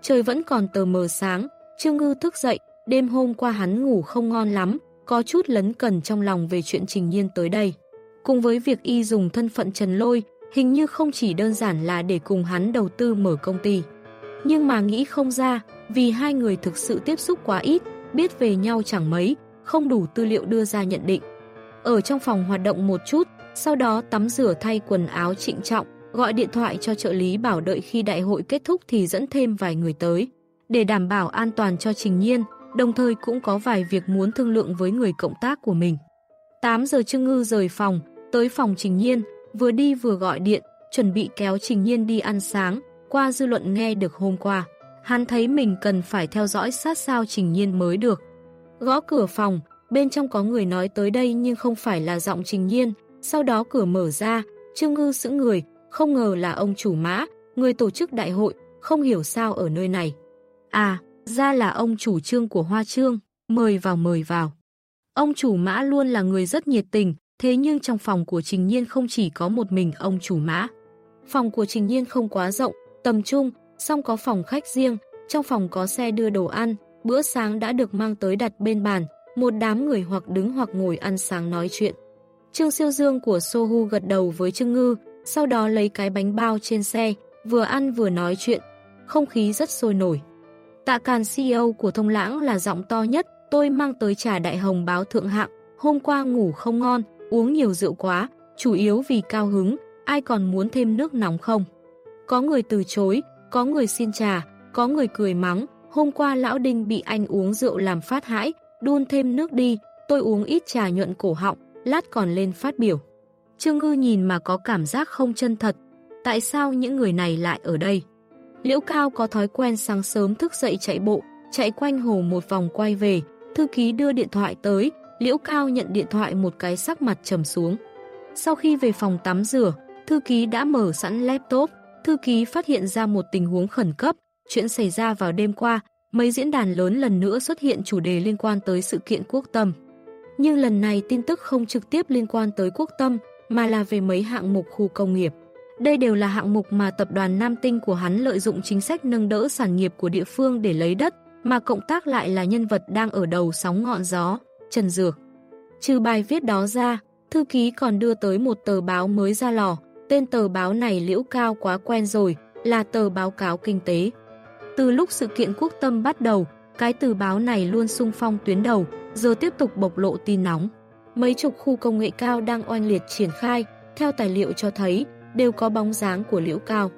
Speaker 1: Trời vẫn còn tờ mờ sáng, Trương Ngư thức dậy, đêm hôm qua hắn ngủ không ngon lắm, có chút lấn cần trong lòng về chuyện trình nhiên tới đây. Cùng với việc y dùng thân phận trần lôi, hình như không chỉ đơn giản là để cùng hắn đầu tư mở công ty. Nhưng mà nghĩ không ra, vì hai người thực sự tiếp xúc quá ít, biết về nhau chẳng mấy, không đủ tư liệu đưa ra nhận định. Ở trong phòng hoạt động một chút, sau đó tắm rửa thay quần áo trịnh trọng, gọi điện thoại cho trợ lý bảo đợi khi đại hội kết thúc thì dẫn thêm vài người tới. Để đảm bảo an toàn cho Trình Nhiên, đồng thời cũng có vài việc muốn thương lượng với người cộng tác của mình. 8 giờ Trương Ngư rời phòng, tới phòng Trình Nhiên, vừa đi vừa gọi điện, chuẩn bị kéo Trình Nhiên đi ăn sáng, qua dư luận nghe được hôm qua. Hắn thấy mình cần phải theo dõi sát sao Trình Nhiên mới được. Gõ cửa phòng, bên trong có người nói tới đây nhưng không phải là giọng Trình Nhiên, sau đó cửa mở ra, Trương Ngư giữ người, không ngờ là ông chủ mã, người tổ chức đại hội, không hiểu sao ở nơi này. À, ra là ông chủ trương của Hoa Trương, mời vào mời vào. Ông chủ mã luôn là người rất nhiệt tình, thế nhưng trong phòng của Trình Nhiên không chỉ có một mình ông chủ mã. Phòng của Trình Nhiên không quá rộng, tầm trung, song có phòng khách riêng, trong phòng có xe đưa đồ ăn, bữa sáng đã được mang tới đặt bên bàn, một đám người hoặc đứng hoặc ngồi ăn sáng nói chuyện. Trương Siêu Dương của Sohu gật đầu với Trương Ngư, sau đó lấy cái bánh bao trên xe, vừa ăn vừa nói chuyện. Không khí rất sôi nổi. Tạ Càn CEO của Thông Lãng là giọng to nhất, tôi mang tới trà đại hồng báo thượng hạng, hôm qua ngủ không ngon, uống nhiều rượu quá, chủ yếu vì cao hứng, ai còn muốn thêm nước nóng không? Có người từ chối, có người xin trà, có người cười mắng, hôm qua lão Đinh bị anh uống rượu làm phát hãi, đun thêm nước đi, tôi uống ít trà nhuận cổ họng, lát còn lên phát biểu. Trương Ngư nhìn mà có cảm giác không chân thật, tại sao những người này lại ở đây? Liễu Cao có thói quen sáng sớm thức dậy chạy bộ, chạy quanh hồ một vòng quay về, thư ký đưa điện thoại tới, Liễu Cao nhận điện thoại một cái sắc mặt trầm xuống. Sau khi về phòng tắm rửa, thư ký đã mở sẵn laptop, thư ký phát hiện ra một tình huống khẩn cấp, chuyện xảy ra vào đêm qua, mấy diễn đàn lớn lần nữa xuất hiện chủ đề liên quan tới sự kiện quốc tâm. Nhưng lần này tin tức không trực tiếp liên quan tới quốc tâm, mà là về mấy hạng mục khu công nghiệp. Đây đều là hạng mục mà tập đoàn Nam Tinh của hắn lợi dụng chính sách nâng đỡ sản nghiệp của địa phương để lấy đất, mà cộng tác lại là nhân vật đang ở đầu sóng ngọn gió, Trần Dược. Trừ bài viết đó ra, thư ký còn đưa tới một tờ báo mới ra lò, tên tờ báo này liễu cao quá quen rồi, là tờ báo cáo kinh tế. Từ lúc sự kiện quốc tâm bắt đầu, cái từ báo này luôn sung phong tuyến đầu, giờ tiếp tục bộc lộ tin nóng. Mấy chục khu công nghệ cao đang oanh liệt triển khai, theo tài liệu cho thấy, đều có bóng dáng của Liễu Cao.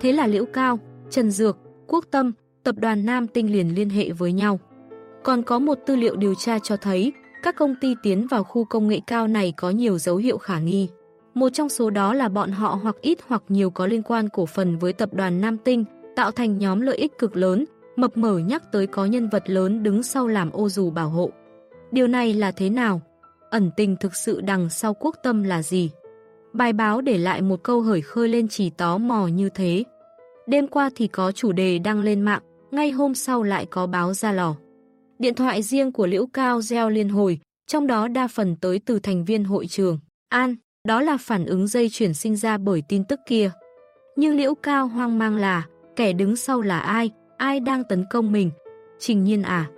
Speaker 1: Thế là Liễu Cao, Trần Dược, Quốc Tâm, tập đoàn Nam Tinh liền liên hệ với nhau. Còn có một tư liệu điều tra cho thấy, các công ty tiến vào khu công nghệ cao này có nhiều dấu hiệu khả nghi. Một trong số đó là bọn họ hoặc ít hoặc nhiều có liên quan cổ phần với tập đoàn Nam Tinh, tạo thành nhóm lợi ích cực lớn, mập mở nhắc tới có nhân vật lớn đứng sau làm ô dù bảo hộ. Điều này là thế nào? Ẩn tình thực sự đằng sau quốc tâm là gì? Bài báo để lại một câu hởi khơi lên chỉ tó mò như thế. Đêm qua thì có chủ đề đăng lên mạng, ngay hôm sau lại có báo ra lò. Điện thoại riêng của Liễu Cao gieo liên hồi, trong đó đa phần tới từ thành viên hội trường. An, đó là phản ứng dây chuyển sinh ra bởi tin tức kia. Nhưng Liễu Cao hoang mang là, kẻ đứng sau là ai, ai đang tấn công mình? Trình nhiên à?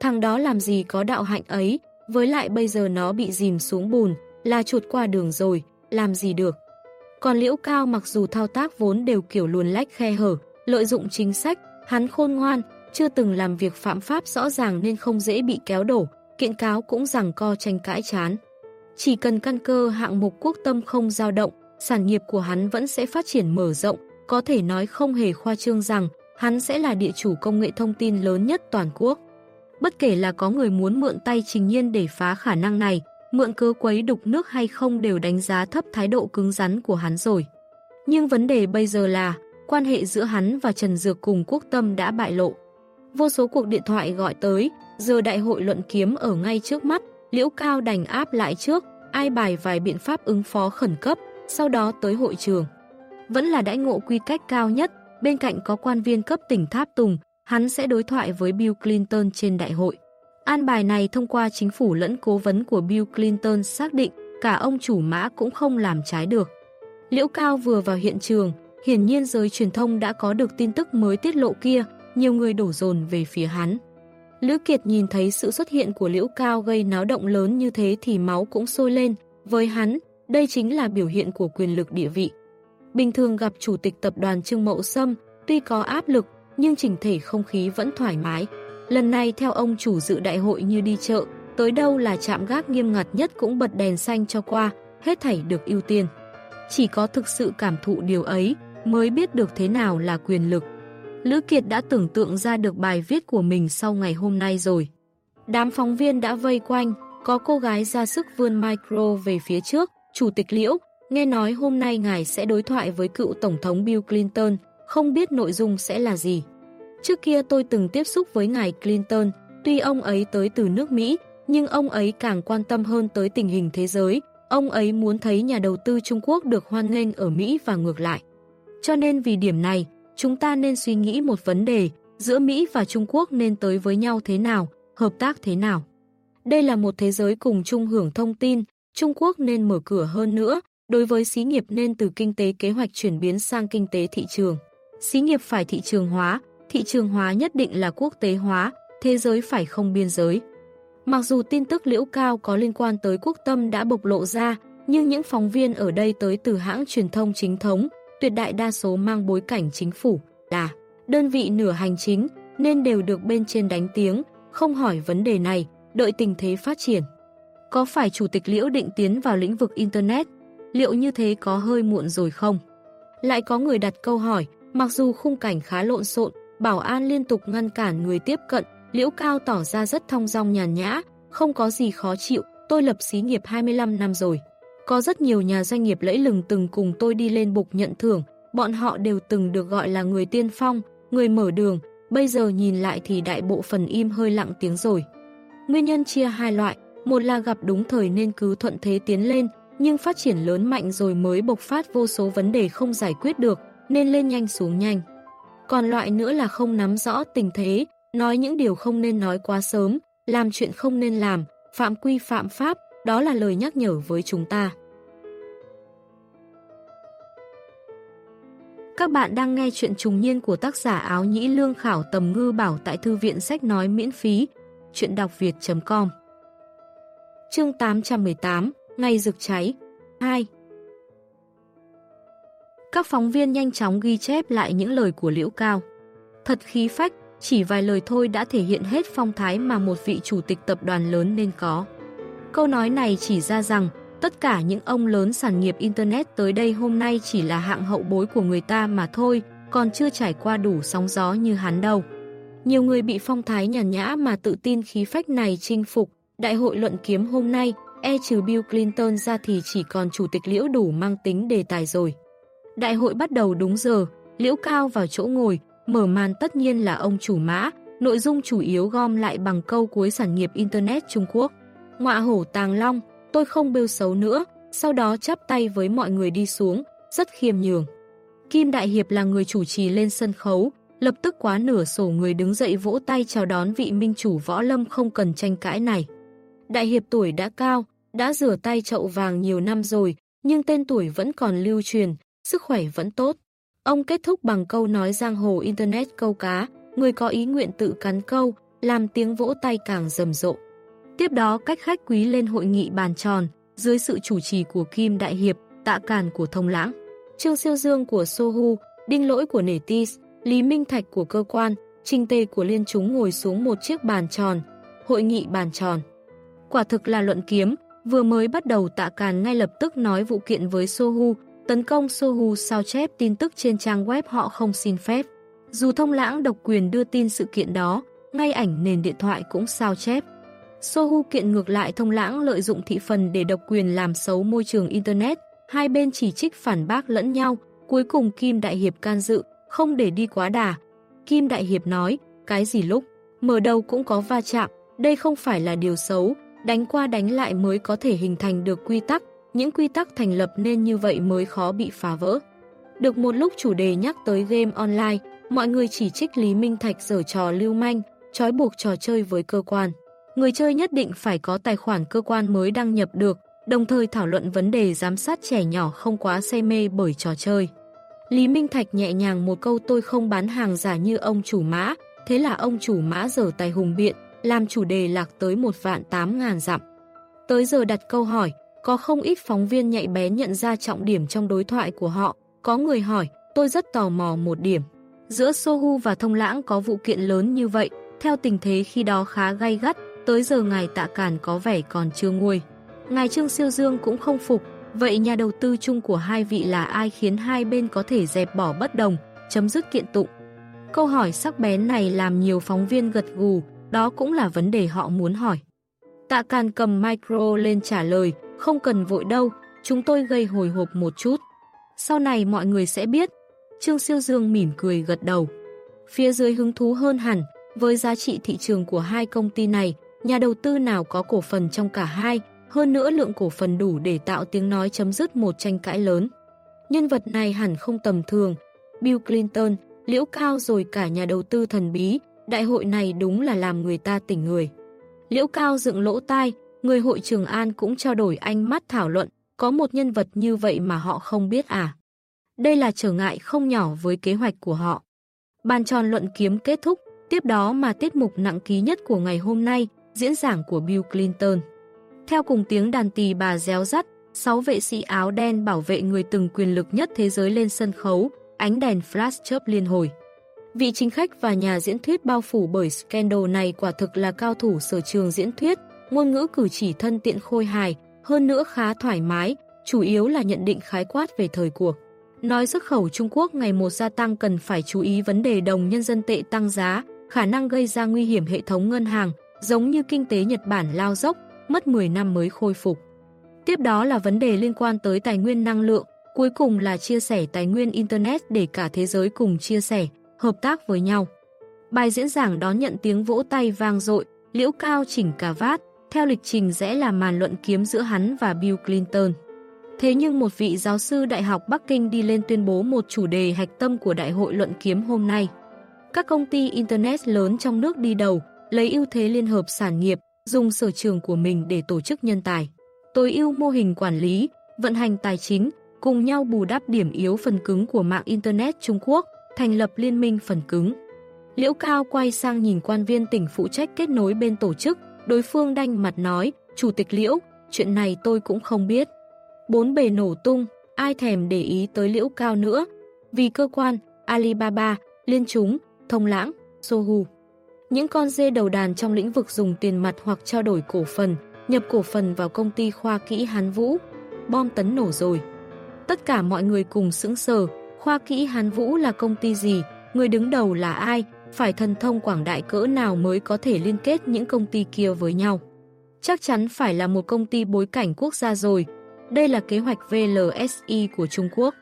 Speaker 1: Thằng đó làm gì có đạo hạnh ấy, với lại bây giờ nó bị dìm xuống bùn, là chuột qua đường rồi, làm gì được. Còn Liễu Cao mặc dù thao tác vốn đều kiểu luồn lách khe hở, lợi dụng chính sách, hắn khôn ngoan, chưa từng làm việc phạm pháp rõ ràng nên không dễ bị kéo đổ, kiện cáo cũng rằng co tranh cãi chán. Chỉ cần căn cơ hạng mục quốc tâm không dao động, sản nghiệp của hắn vẫn sẽ phát triển mở rộng, có thể nói không hề khoa trương rằng hắn sẽ là địa chủ công nghệ thông tin lớn nhất toàn quốc. Bất kể là có người muốn mượn tay Trình Nhiên để phá khả năng này, mượn cơ quấy đục nước hay không đều đánh giá thấp thái độ cứng rắn của hắn rồi. Nhưng vấn đề bây giờ là, quan hệ giữa hắn và Trần Dược cùng quốc tâm đã bại lộ. Vô số cuộc điện thoại gọi tới, giờ đại hội luận kiếm ở ngay trước mắt, liễu cao đành áp lại trước, ai bài vài biện pháp ứng phó khẩn cấp, sau đó tới hội trường. Vẫn là đãi ngộ quy cách cao nhất, bên cạnh có quan viên cấp tỉnh Tháp Tùng, hắn sẽ đối thoại với Bill Clinton trên đại hội. An bài này thông qua chính phủ lẫn cố vấn của Bill Clinton xác định cả ông chủ mã cũng không làm trái được. Liễu Cao vừa vào hiện trường, hiển nhiên giới truyền thông đã có được tin tức mới tiết lộ kia, nhiều người đổ dồn về phía hắn. Lữ Kiệt nhìn thấy sự xuất hiện của Liễu Cao gây náo động lớn như thế thì máu cũng sôi lên. Với hắn, đây chính là biểu hiện của quyền lực địa vị. Bình thường gặp chủ tịch tập đoàn Trương Mậu Sâm, tuy có áp lực, nhưng chỉnh thể không khí vẫn thoải mái. Lần này theo ông chủ dự đại hội như đi chợ, tới đâu là chạm gác nghiêm ngặt nhất cũng bật đèn xanh cho qua, hết thảy được ưu tiên. Chỉ có thực sự cảm thụ điều ấy mới biết được thế nào là quyền lực. Lữ Kiệt đã tưởng tượng ra được bài viết của mình sau ngày hôm nay rồi. Đám phóng viên đã vây quanh, có cô gái ra sức vươn micro về phía trước, Chủ tịch Liễu, Nghe nói hôm nay ngài sẽ đối thoại với cựu Tổng thống Bill Clinton, không biết nội dung sẽ là gì. Trước kia tôi từng tiếp xúc với ngài Clinton, tuy ông ấy tới từ nước Mỹ, nhưng ông ấy càng quan tâm hơn tới tình hình thế giới. Ông ấy muốn thấy nhà đầu tư Trung Quốc được hoan nghênh ở Mỹ và ngược lại. Cho nên vì điểm này, chúng ta nên suy nghĩ một vấn đề, giữa Mỹ và Trung Quốc nên tới với nhau thế nào, hợp tác thế nào. Đây là một thế giới cùng chung hưởng thông tin, Trung Quốc nên mở cửa hơn nữa, đối với xí nghiệp nên từ kinh tế kế hoạch chuyển biến sang kinh tế thị trường. Xí nghiệp phải thị trường hóa, thị trường hóa nhất định là quốc tế hóa, thế giới phải không biên giới. Mặc dù tin tức liễu cao có liên quan tới quốc tâm đã bộc lộ ra, nhưng những phóng viên ở đây tới từ hãng truyền thông chính thống, tuyệt đại đa số mang bối cảnh chính phủ, là đơn vị nửa hành chính, nên đều được bên trên đánh tiếng, không hỏi vấn đề này, đợi tình thế phát triển. Có phải Chủ tịch Liễu định tiến vào lĩnh vực Internet? Liệu như thế có hơi muộn rồi không? Lại có người đặt câu hỏi, mặc dù khung cảnh khá lộn xộn, bảo an liên tục ngăn cản người tiếp cận, Liễu Cao tỏ ra rất thong dong nhàn nhã, không có gì khó chịu, tôi lập xí nghiệp 25 năm rồi. Có rất nhiều nhà doanh nghiệp lẫy lừng từng cùng tôi đi lên bục nhận thưởng, bọn họ đều từng được gọi là người tiên phong, người mở đường, bây giờ nhìn lại thì đại bộ phần im hơi lặng tiếng rồi. Nguyên nhân chia hai loại, một là gặp đúng thời nên cứ thuận thế tiến lên, nhưng phát triển lớn mạnh rồi mới bộc phát vô số vấn đề không giải quyết được, nên lên nhanh xuống nhanh. Còn loại nữa là không nắm rõ tình thế, nói những điều không nên nói quá sớm, làm chuyện không nên làm, phạm quy phạm pháp, đó là lời nhắc nhở với chúng ta. Các bạn đang nghe chuyện trùng niên của tác giả áo nhĩ lương khảo tầm ngư bảo tại thư viện sách nói miễn phí, chuyện đọc việt.com Chương 818 Ngày rực cháy 2 Các phóng viên nhanh chóng ghi chép lại những lời của Liễu Cao. Thật khí phách, chỉ vài lời thôi đã thể hiện hết phong thái mà một vị chủ tịch tập đoàn lớn nên có. Câu nói này chỉ ra rằng tất cả những ông lớn sản nghiệp Internet tới đây hôm nay chỉ là hạng hậu bối của người ta mà thôi, còn chưa trải qua đủ sóng gió như hắn đâu. Nhiều người bị phong thái nhàn nhã mà tự tin khí phách này chinh phục. Đại hội luận kiếm hôm nay, e trừ Bill Clinton ra thì chỉ còn chủ tịch liễu đủ mang tính đề tài rồi. Đại hội bắt đầu đúng giờ, liễu cao vào chỗ ngồi, mở màn tất nhiên là ông chủ mã, nội dung chủ yếu gom lại bằng câu cuối sản nghiệp Internet Trung Quốc. Ngọa hổ tàng long, tôi không bêu xấu nữa, sau đó chắp tay với mọi người đi xuống, rất khiêm nhường. Kim Đại Hiệp là người chủ trì lên sân khấu, lập tức quá nửa sổ người đứng dậy vỗ tay chào đón vị minh chủ võ lâm không cần tranh cãi này. Đại Hiệp tuổi đã cao, đã rửa tay chậu vàng nhiều năm rồi, nhưng tên tuổi vẫn còn lưu truyền, sức khỏe vẫn tốt. Ông kết thúc bằng câu nói giang hồ Internet câu cá, người có ý nguyện tự cắn câu, làm tiếng vỗ tay càng rầm rộ. Tiếp đó cách khách quý lên hội nghị bàn tròn, dưới sự chủ trì của Kim Đại Hiệp, tạ càn của Thông Lãng, Trương Siêu Dương của Sohu, Đinh Lỗi của Nể Tis, Lý Minh Thạch của cơ quan, Trinh Tê của liên chúng ngồi xuống một chiếc bàn tròn, hội nghị bàn tròn. Quả thực là luận kiếm, vừa mới bắt đầu tạ càn ngay lập tức nói vụ kiện với Sohu, tấn công Sohu sao chép tin tức trên trang web họ không xin phép. Dù thông lãng độc quyền đưa tin sự kiện đó, ngay ảnh nền điện thoại cũng sao chép. Sohu kiện ngược lại thông lãng lợi dụng thị phần để độc quyền làm xấu môi trường Internet, hai bên chỉ trích phản bác lẫn nhau, cuối cùng Kim Đại Hiệp can dự, không để đi quá đà. Kim Đại Hiệp nói, cái gì lúc, mở đầu cũng có va chạm, đây không phải là điều xấu, đánh qua đánh lại mới có thể hình thành được quy tắc, những quy tắc thành lập nên như vậy mới khó bị phá vỡ. Được một lúc chủ đề nhắc tới game online, mọi người chỉ trích Lý Minh Thạch dở trò lưu manh, trói buộc trò chơi với cơ quan. Người chơi nhất định phải có tài khoản cơ quan mới đăng nhập được, đồng thời thảo luận vấn đề giám sát trẻ nhỏ không quá say mê bởi trò chơi. Lý Minh Thạch nhẹ nhàng một câu tôi không bán hàng giả như ông chủ mã, thế là ông chủ mã dở tài hùng biện, làm chủ đề lạc tới một vạn tám ngàn dặm. Tới giờ đặt câu hỏi, có không ít phóng viên nhạy bén nhận ra trọng điểm trong đối thoại của họ. Có người hỏi, tôi rất tò mò một điểm. Giữa Sohu và Thông Lãng có vụ kiện lớn như vậy, theo tình thế khi đó khá gay gắt, tới giờ ngài tạ Càn có vẻ còn chưa nguôi. Ngài Trương Siêu Dương cũng không phục, vậy nhà đầu tư chung của hai vị là ai khiến hai bên có thể dẹp bỏ bất đồng, chấm dứt kiện tụng? Câu hỏi sắc bén này làm nhiều phóng viên gật gù, đó cũng là vấn đề họ muốn hỏi. Tạ Càn cầm micro lên trả lời, không cần vội đâu, chúng tôi gây hồi hộp một chút. Sau này mọi người sẽ biết. Trương Siêu Dương mỉm cười gật đầu. Phía dưới hứng thú hơn hẳn, với giá trị thị trường của hai công ty này, nhà đầu tư nào có cổ phần trong cả hai, hơn nữa lượng cổ phần đủ để tạo tiếng nói chấm dứt một tranh cãi lớn. Nhân vật này hẳn không tầm thường. Bill Clinton, liễu cao rồi cả nhà đầu tư thần bí, đại hội này đúng là làm người ta tỉnh người. Liễu cao dựng lỗ tai, người hội Trường An cũng trao đổi ánh mắt thảo luận, có một nhân vật như vậy mà họ không biết à. Đây là trở ngại không nhỏ với kế hoạch của họ. Bàn tròn luận kiếm kết thúc, tiếp đó mà tiết mục nặng ký nhất của ngày hôm nay, diễn giảng của Bill Clinton. Theo cùng tiếng đàn tỳ bà réo rắt, sáu vệ sĩ áo đen bảo vệ người từng quyền lực nhất thế giới lên sân khấu, ánh đèn flash chớp liên hồi. Vị chính khách và nhà diễn thuyết bao phủ bởi scandal này quả thực là cao thủ sở trường diễn thuyết, ngôn ngữ cử chỉ thân tiện khôi hài, hơn nữa khá thoải mái, chủ yếu là nhận định khái quát về thời cuộc. Nói xuất khẩu Trung Quốc ngày một gia tăng cần phải chú ý vấn đề đồng nhân dân tệ tăng giá, khả năng gây ra nguy hiểm hệ thống ngân hàng, giống như kinh tế Nhật Bản lao dốc, mất 10 năm mới khôi phục. Tiếp đó là vấn đề liên quan tới tài nguyên năng lượng, cuối cùng là chia sẻ tài nguyên Internet để cả thế giới cùng chia sẻ, hợp tác với nhau. Bài diễn giảng đón nhận tiếng vỗ tay vang dội, liễu cao chỉnh cà vát, theo lịch trình sẽ là màn luận kiếm giữa hắn và Bill Clinton. Thế nhưng một vị giáo sư Đại học Bắc Kinh đi lên tuyên bố một chủ đề hạch tâm của Đại hội luận kiếm hôm nay. Các công ty Internet lớn trong nước đi đầu, lấy ưu thế liên hợp sản nghiệp, dùng sở trường của mình để tổ chức nhân tài. Tối ưu mô hình quản lý, vận hành tài chính, cùng nhau bù đắp điểm yếu phần cứng của mạng Internet Trung Quốc, thành lập liên minh phần cứng. Liễu Cao quay sang nhìn quan viên tỉnh phụ trách kết nối bên tổ chức, đối phương đanh mặt nói, Chủ tịch Liễu, chuyện này tôi cũng không biết. Bốn bề nổ tung, ai thèm để ý tới Liễu Cao nữa, vì cơ quan, Alibaba, Liên Chúng, Thông Lãng, Sohu. Những con dê đầu đàn trong lĩnh vực dùng tiền mặt hoặc trao đổi cổ phần, nhập cổ phần vào công ty khoa kỹ Hán Vũ. Bom tấn nổ rồi. Tất cả mọi người cùng sững sờ, khoa kỹ Hán Vũ là công ty gì, người đứng đầu là ai, phải thần thông quảng đại cỡ nào mới có thể liên kết những công ty kia với nhau. Chắc chắn phải là một công ty bối cảnh quốc gia rồi. Đây là kế hoạch VLSI của Trung Quốc.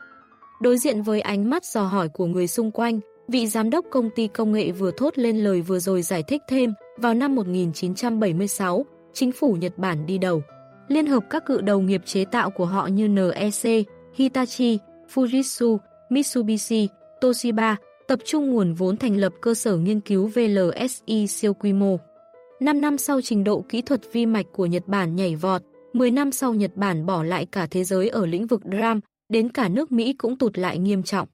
Speaker 1: Đối diện với ánh mắt dò hỏi của người xung quanh, vị giám đốc công ty công nghệ vừa thốt lên lời vừa rồi giải thích thêm, vào năm 1976, chính phủ Nhật Bản đi đầu. Liên hợp các cự đầu nghiệp chế tạo của họ như NEC, Hitachi, Fujitsu, Mitsubishi, Toshiba, tập trung nguồn vốn thành lập cơ sở nghiên cứu VLSI siêu quy mô. 5 năm sau trình độ kỹ thuật vi mạch của Nhật Bản nhảy vọt, 10 năm sau Nhật Bản bỏ lại cả thế giới ở lĩnh vực DRAM, đến cả nước Mỹ cũng tụt lại nghiêm trọng.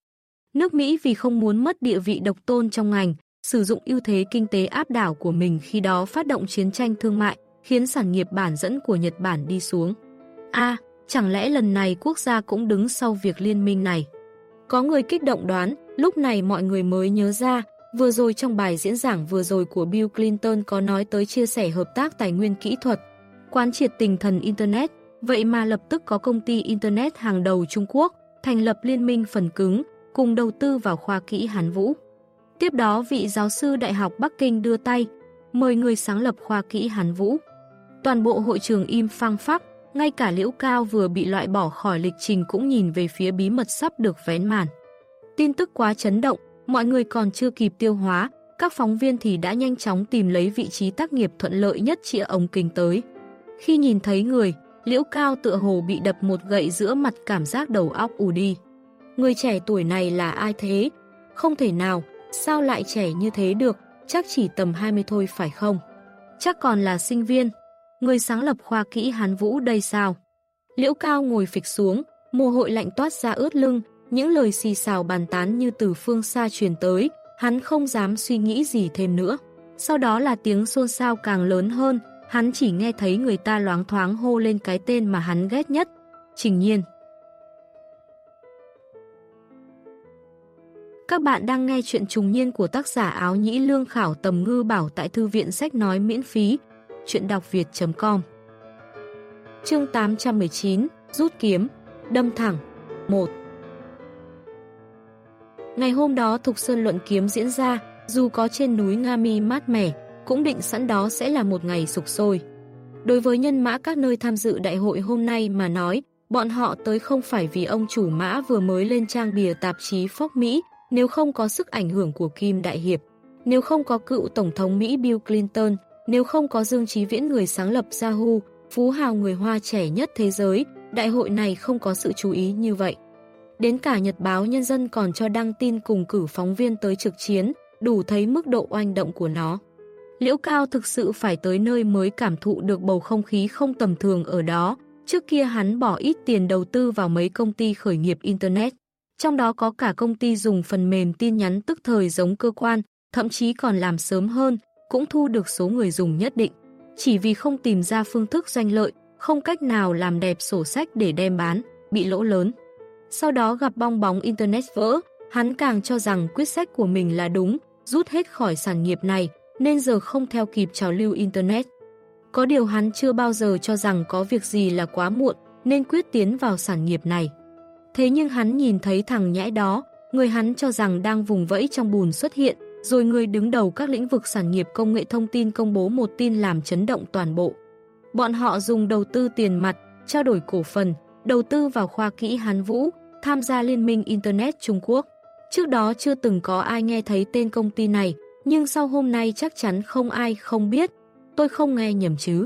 Speaker 1: Nước Mỹ vì không muốn mất địa vị độc tôn trong ngành, sử dụng ưu thế kinh tế áp đảo của mình khi đó phát động chiến tranh thương mại, khiến sản nghiệp bản dẫn của Nhật Bản đi xuống. A, chẳng lẽ lần này quốc gia cũng đứng sau việc liên minh này? Có người kích động đoán, lúc này mọi người mới nhớ ra, vừa rồi trong bài diễn giảng vừa rồi của Bill Clinton có nói tới chia sẻ hợp tác tài nguyên kỹ thuật, quán triệt tình thần Internet, vậy mà lập tức có công ty Internet hàng đầu Trung Quốc thành lập liên minh phần cứng, cùng đầu tư vào khoa kỹ Hán Vũ. Tiếp đó vị giáo sư Đại học Bắc Kinh đưa tay, mời người sáng lập khoa kỹ Hán Vũ. Toàn bộ hội trường im phang phắc, ngay cả Liễu Cao vừa bị loại bỏ khỏi lịch trình cũng nhìn về phía bí mật sắp được vén màn. Tin tức quá chấn động, mọi người còn chưa kịp tiêu hóa, các phóng viên thì đã nhanh chóng tìm lấy vị trí tác nghiệp thuận lợi nhất chĩa ống kính tới. Khi nhìn thấy người, Liễu Cao tựa hồ bị đập một gậy giữa mặt cảm giác đầu óc ù đi. Người trẻ tuổi này là ai thế? Không thể nào, sao lại trẻ như thế được, chắc chỉ tầm 20 thôi phải không? Chắc còn là sinh viên. Người sáng lập khoa kỹ Hán Vũ đây sao? Liễu Cao ngồi phịch xuống, mồ hội lạnh toát ra ướt lưng, những lời xì xào bàn tán như từ phương xa truyền tới, hắn không dám suy nghĩ gì thêm nữa. Sau đó là tiếng xôn xao càng lớn hơn, hắn chỉ nghe thấy người ta loáng thoáng hô lên cái tên mà hắn ghét nhất, Trình Nhiên. Các bạn đang nghe chuyện trùng niên của tác giả áo nhĩ lương khảo tầm ngư bảo tại thư viện sách nói miễn phí, chuyện đọc việt.com Chương 819, rút kiếm, đâm thẳng, 1 Ngày hôm đó Thục Sơn luận kiếm diễn ra, dù có trên núi Nga Mi mát mẻ, cũng định sẵn đó sẽ là một ngày sục sôi. Đối với nhân mã các nơi tham dự đại hội hôm nay mà nói, Bọn họ tới không phải vì ông chủ mã vừa mới lên trang bìa tạp chí Fox Mỹ, nếu không có sức ảnh hưởng của Kim Đại Hiệp, nếu không có cựu Tổng thống Mỹ Bill Clinton, nếu không có Dương Chí Viễn người sáng lập Yahoo, phú hào người Hoa trẻ nhất thế giới, đại hội này không có sự chú ý như vậy. Đến cả Nhật báo Nhân dân còn cho đăng tin cùng cử phóng viên tới trực chiến, đủ thấy mức độ oanh động của nó. Liễu Cao thực sự phải tới nơi mới cảm thụ được bầu không khí không tầm thường ở đó. Trước kia hắn bỏ ít tiền đầu tư vào mấy công ty khởi nghiệp Internet. Trong đó có cả công ty dùng phần mềm tin nhắn tức thời giống cơ quan, thậm chí còn làm sớm hơn, cũng thu được số người dùng nhất định. Chỉ vì không tìm ra phương thức doanh lợi, không cách nào làm đẹp sổ sách để đem bán, bị lỗ lớn. Sau đó gặp bong bóng Internet vỡ, hắn càng cho rằng quyết sách của mình là đúng, rút hết khỏi sản nghiệp này, nên giờ không theo kịp trào lưu Internet. Có điều hắn chưa bao giờ cho rằng có việc gì là quá muộn, nên quyết tiến vào sản nghiệp này. Thế nhưng hắn nhìn thấy thằng nhãi đó, người hắn cho rằng đang vùng vẫy trong bùn xuất hiện, rồi người đứng đầu các lĩnh vực sản nghiệp công nghệ thông tin công bố một tin làm chấn động toàn bộ. Bọn họ dùng đầu tư tiền mặt, trao đổi cổ phần, đầu tư vào khoa kỹ Hán Vũ, tham gia Liên minh Internet Trung Quốc. Trước đó chưa từng có ai nghe thấy tên công ty này, nhưng sau hôm nay chắc chắn không ai không biết. Tôi không nghe nhầm chứ.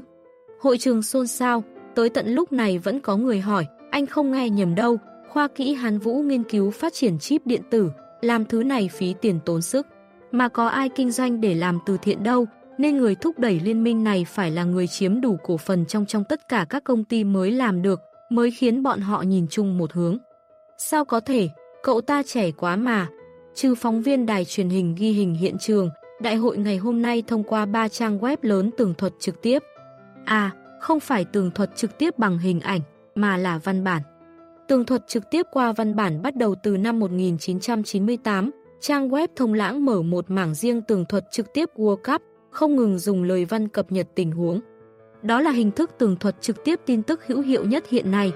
Speaker 1: Hội trường xôn xao, tới tận lúc này vẫn có người hỏi, anh không nghe nhầm đâu, khoa kỹ Hán Vũ nghiên cứu phát triển chip điện tử, làm thứ này phí tiền tốn sức. Mà có ai kinh doanh để làm từ thiện đâu, nên người thúc đẩy liên minh này phải là người chiếm đủ cổ phần trong trong tất cả các công ty mới làm được, mới khiến bọn họ nhìn chung một hướng. Sao có thể, cậu ta trẻ quá mà. Trừ phóng viên đài truyền hình ghi hình hiện trường, đại hội ngày hôm nay thông qua 3 trang web lớn tường thuật trực tiếp. À, không phải tường thuật trực tiếp bằng hình ảnh, mà là văn bản. Tường thuật trực tiếp qua văn bản bắt đầu từ năm 1998, trang web thông lãng mở một mảng riêng tường thuật trực tiếp World Cup, không ngừng dùng lời văn cập nhật tình huống. Đó là hình thức tường thuật trực tiếp tin tức hữu hiệu nhất hiện nay.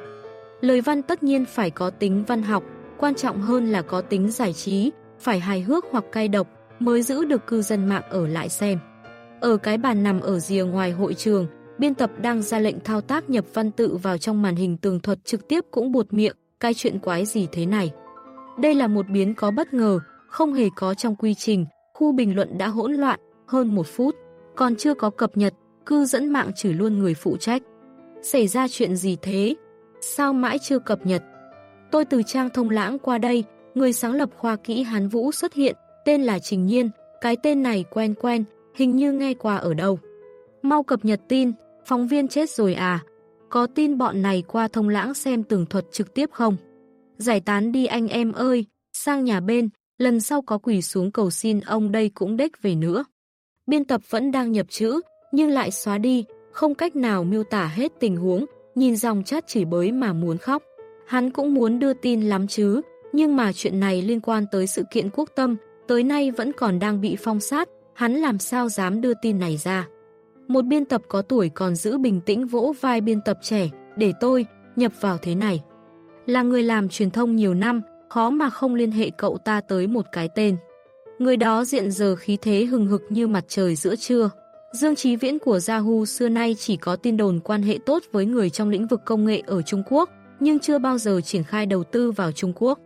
Speaker 1: Lời văn tất nhiên phải có tính văn học, quan trọng hơn là có tính giải trí, phải hài hước hoặc cay độc mới giữ được cư dân mạng ở lại xem. Ở cái bàn nằm ở rìa ngoài hội trường, biên tập đang ra lệnh thao tác nhập văn tự vào trong màn hình tường thuật trực tiếp cũng buột miệng, cái chuyện quái gì thế này. Đây là một biến có bất ngờ, không hề có trong quy trình, khu bình luận đã hỗn loạn, hơn một phút, còn chưa có cập nhật, cư dẫn mạng chửi luôn người phụ trách. Xảy ra chuyện gì thế? Sao mãi chưa cập nhật? Tôi từ trang thông lãng qua đây, người sáng lập khoa kỹ Hán Vũ xuất hiện, tên là Trình Nhiên, cái tên này quen quen, hình như nghe qua ở đâu. Mau cập nhật tin, phóng viên chết rồi à? Có tin bọn này qua thông lãng xem tường thuật trực tiếp không? Giải tán đi anh em ơi, sang nhà bên, lần sau có quỳ xuống cầu xin ông đây cũng đếch về nữa. Biên tập vẫn đang nhập chữ, nhưng lại xóa đi, không cách nào miêu tả hết tình huống, nhìn dòng chat chỉ bới mà muốn khóc. Hắn cũng muốn đưa tin lắm chứ, nhưng mà chuyện này liên quan tới sự kiện quốc tâm, tới nay vẫn còn đang bị phong sát, hắn làm sao dám đưa tin này ra. Một biên tập có tuổi còn giữ bình tĩnh vỗ vai biên tập trẻ, để tôi, nhập vào thế này. Là người làm truyền thông nhiều năm, khó mà không liên hệ cậu ta tới một cái tên. Người đó diện giờ khí thế hừng hực như mặt trời giữa trưa. Dương Chí Viễn của Yahoo xưa nay chỉ có tin đồn quan hệ tốt với người trong lĩnh vực công nghệ ở Trung Quốc, nhưng chưa bao giờ triển khai đầu tư vào Trung Quốc.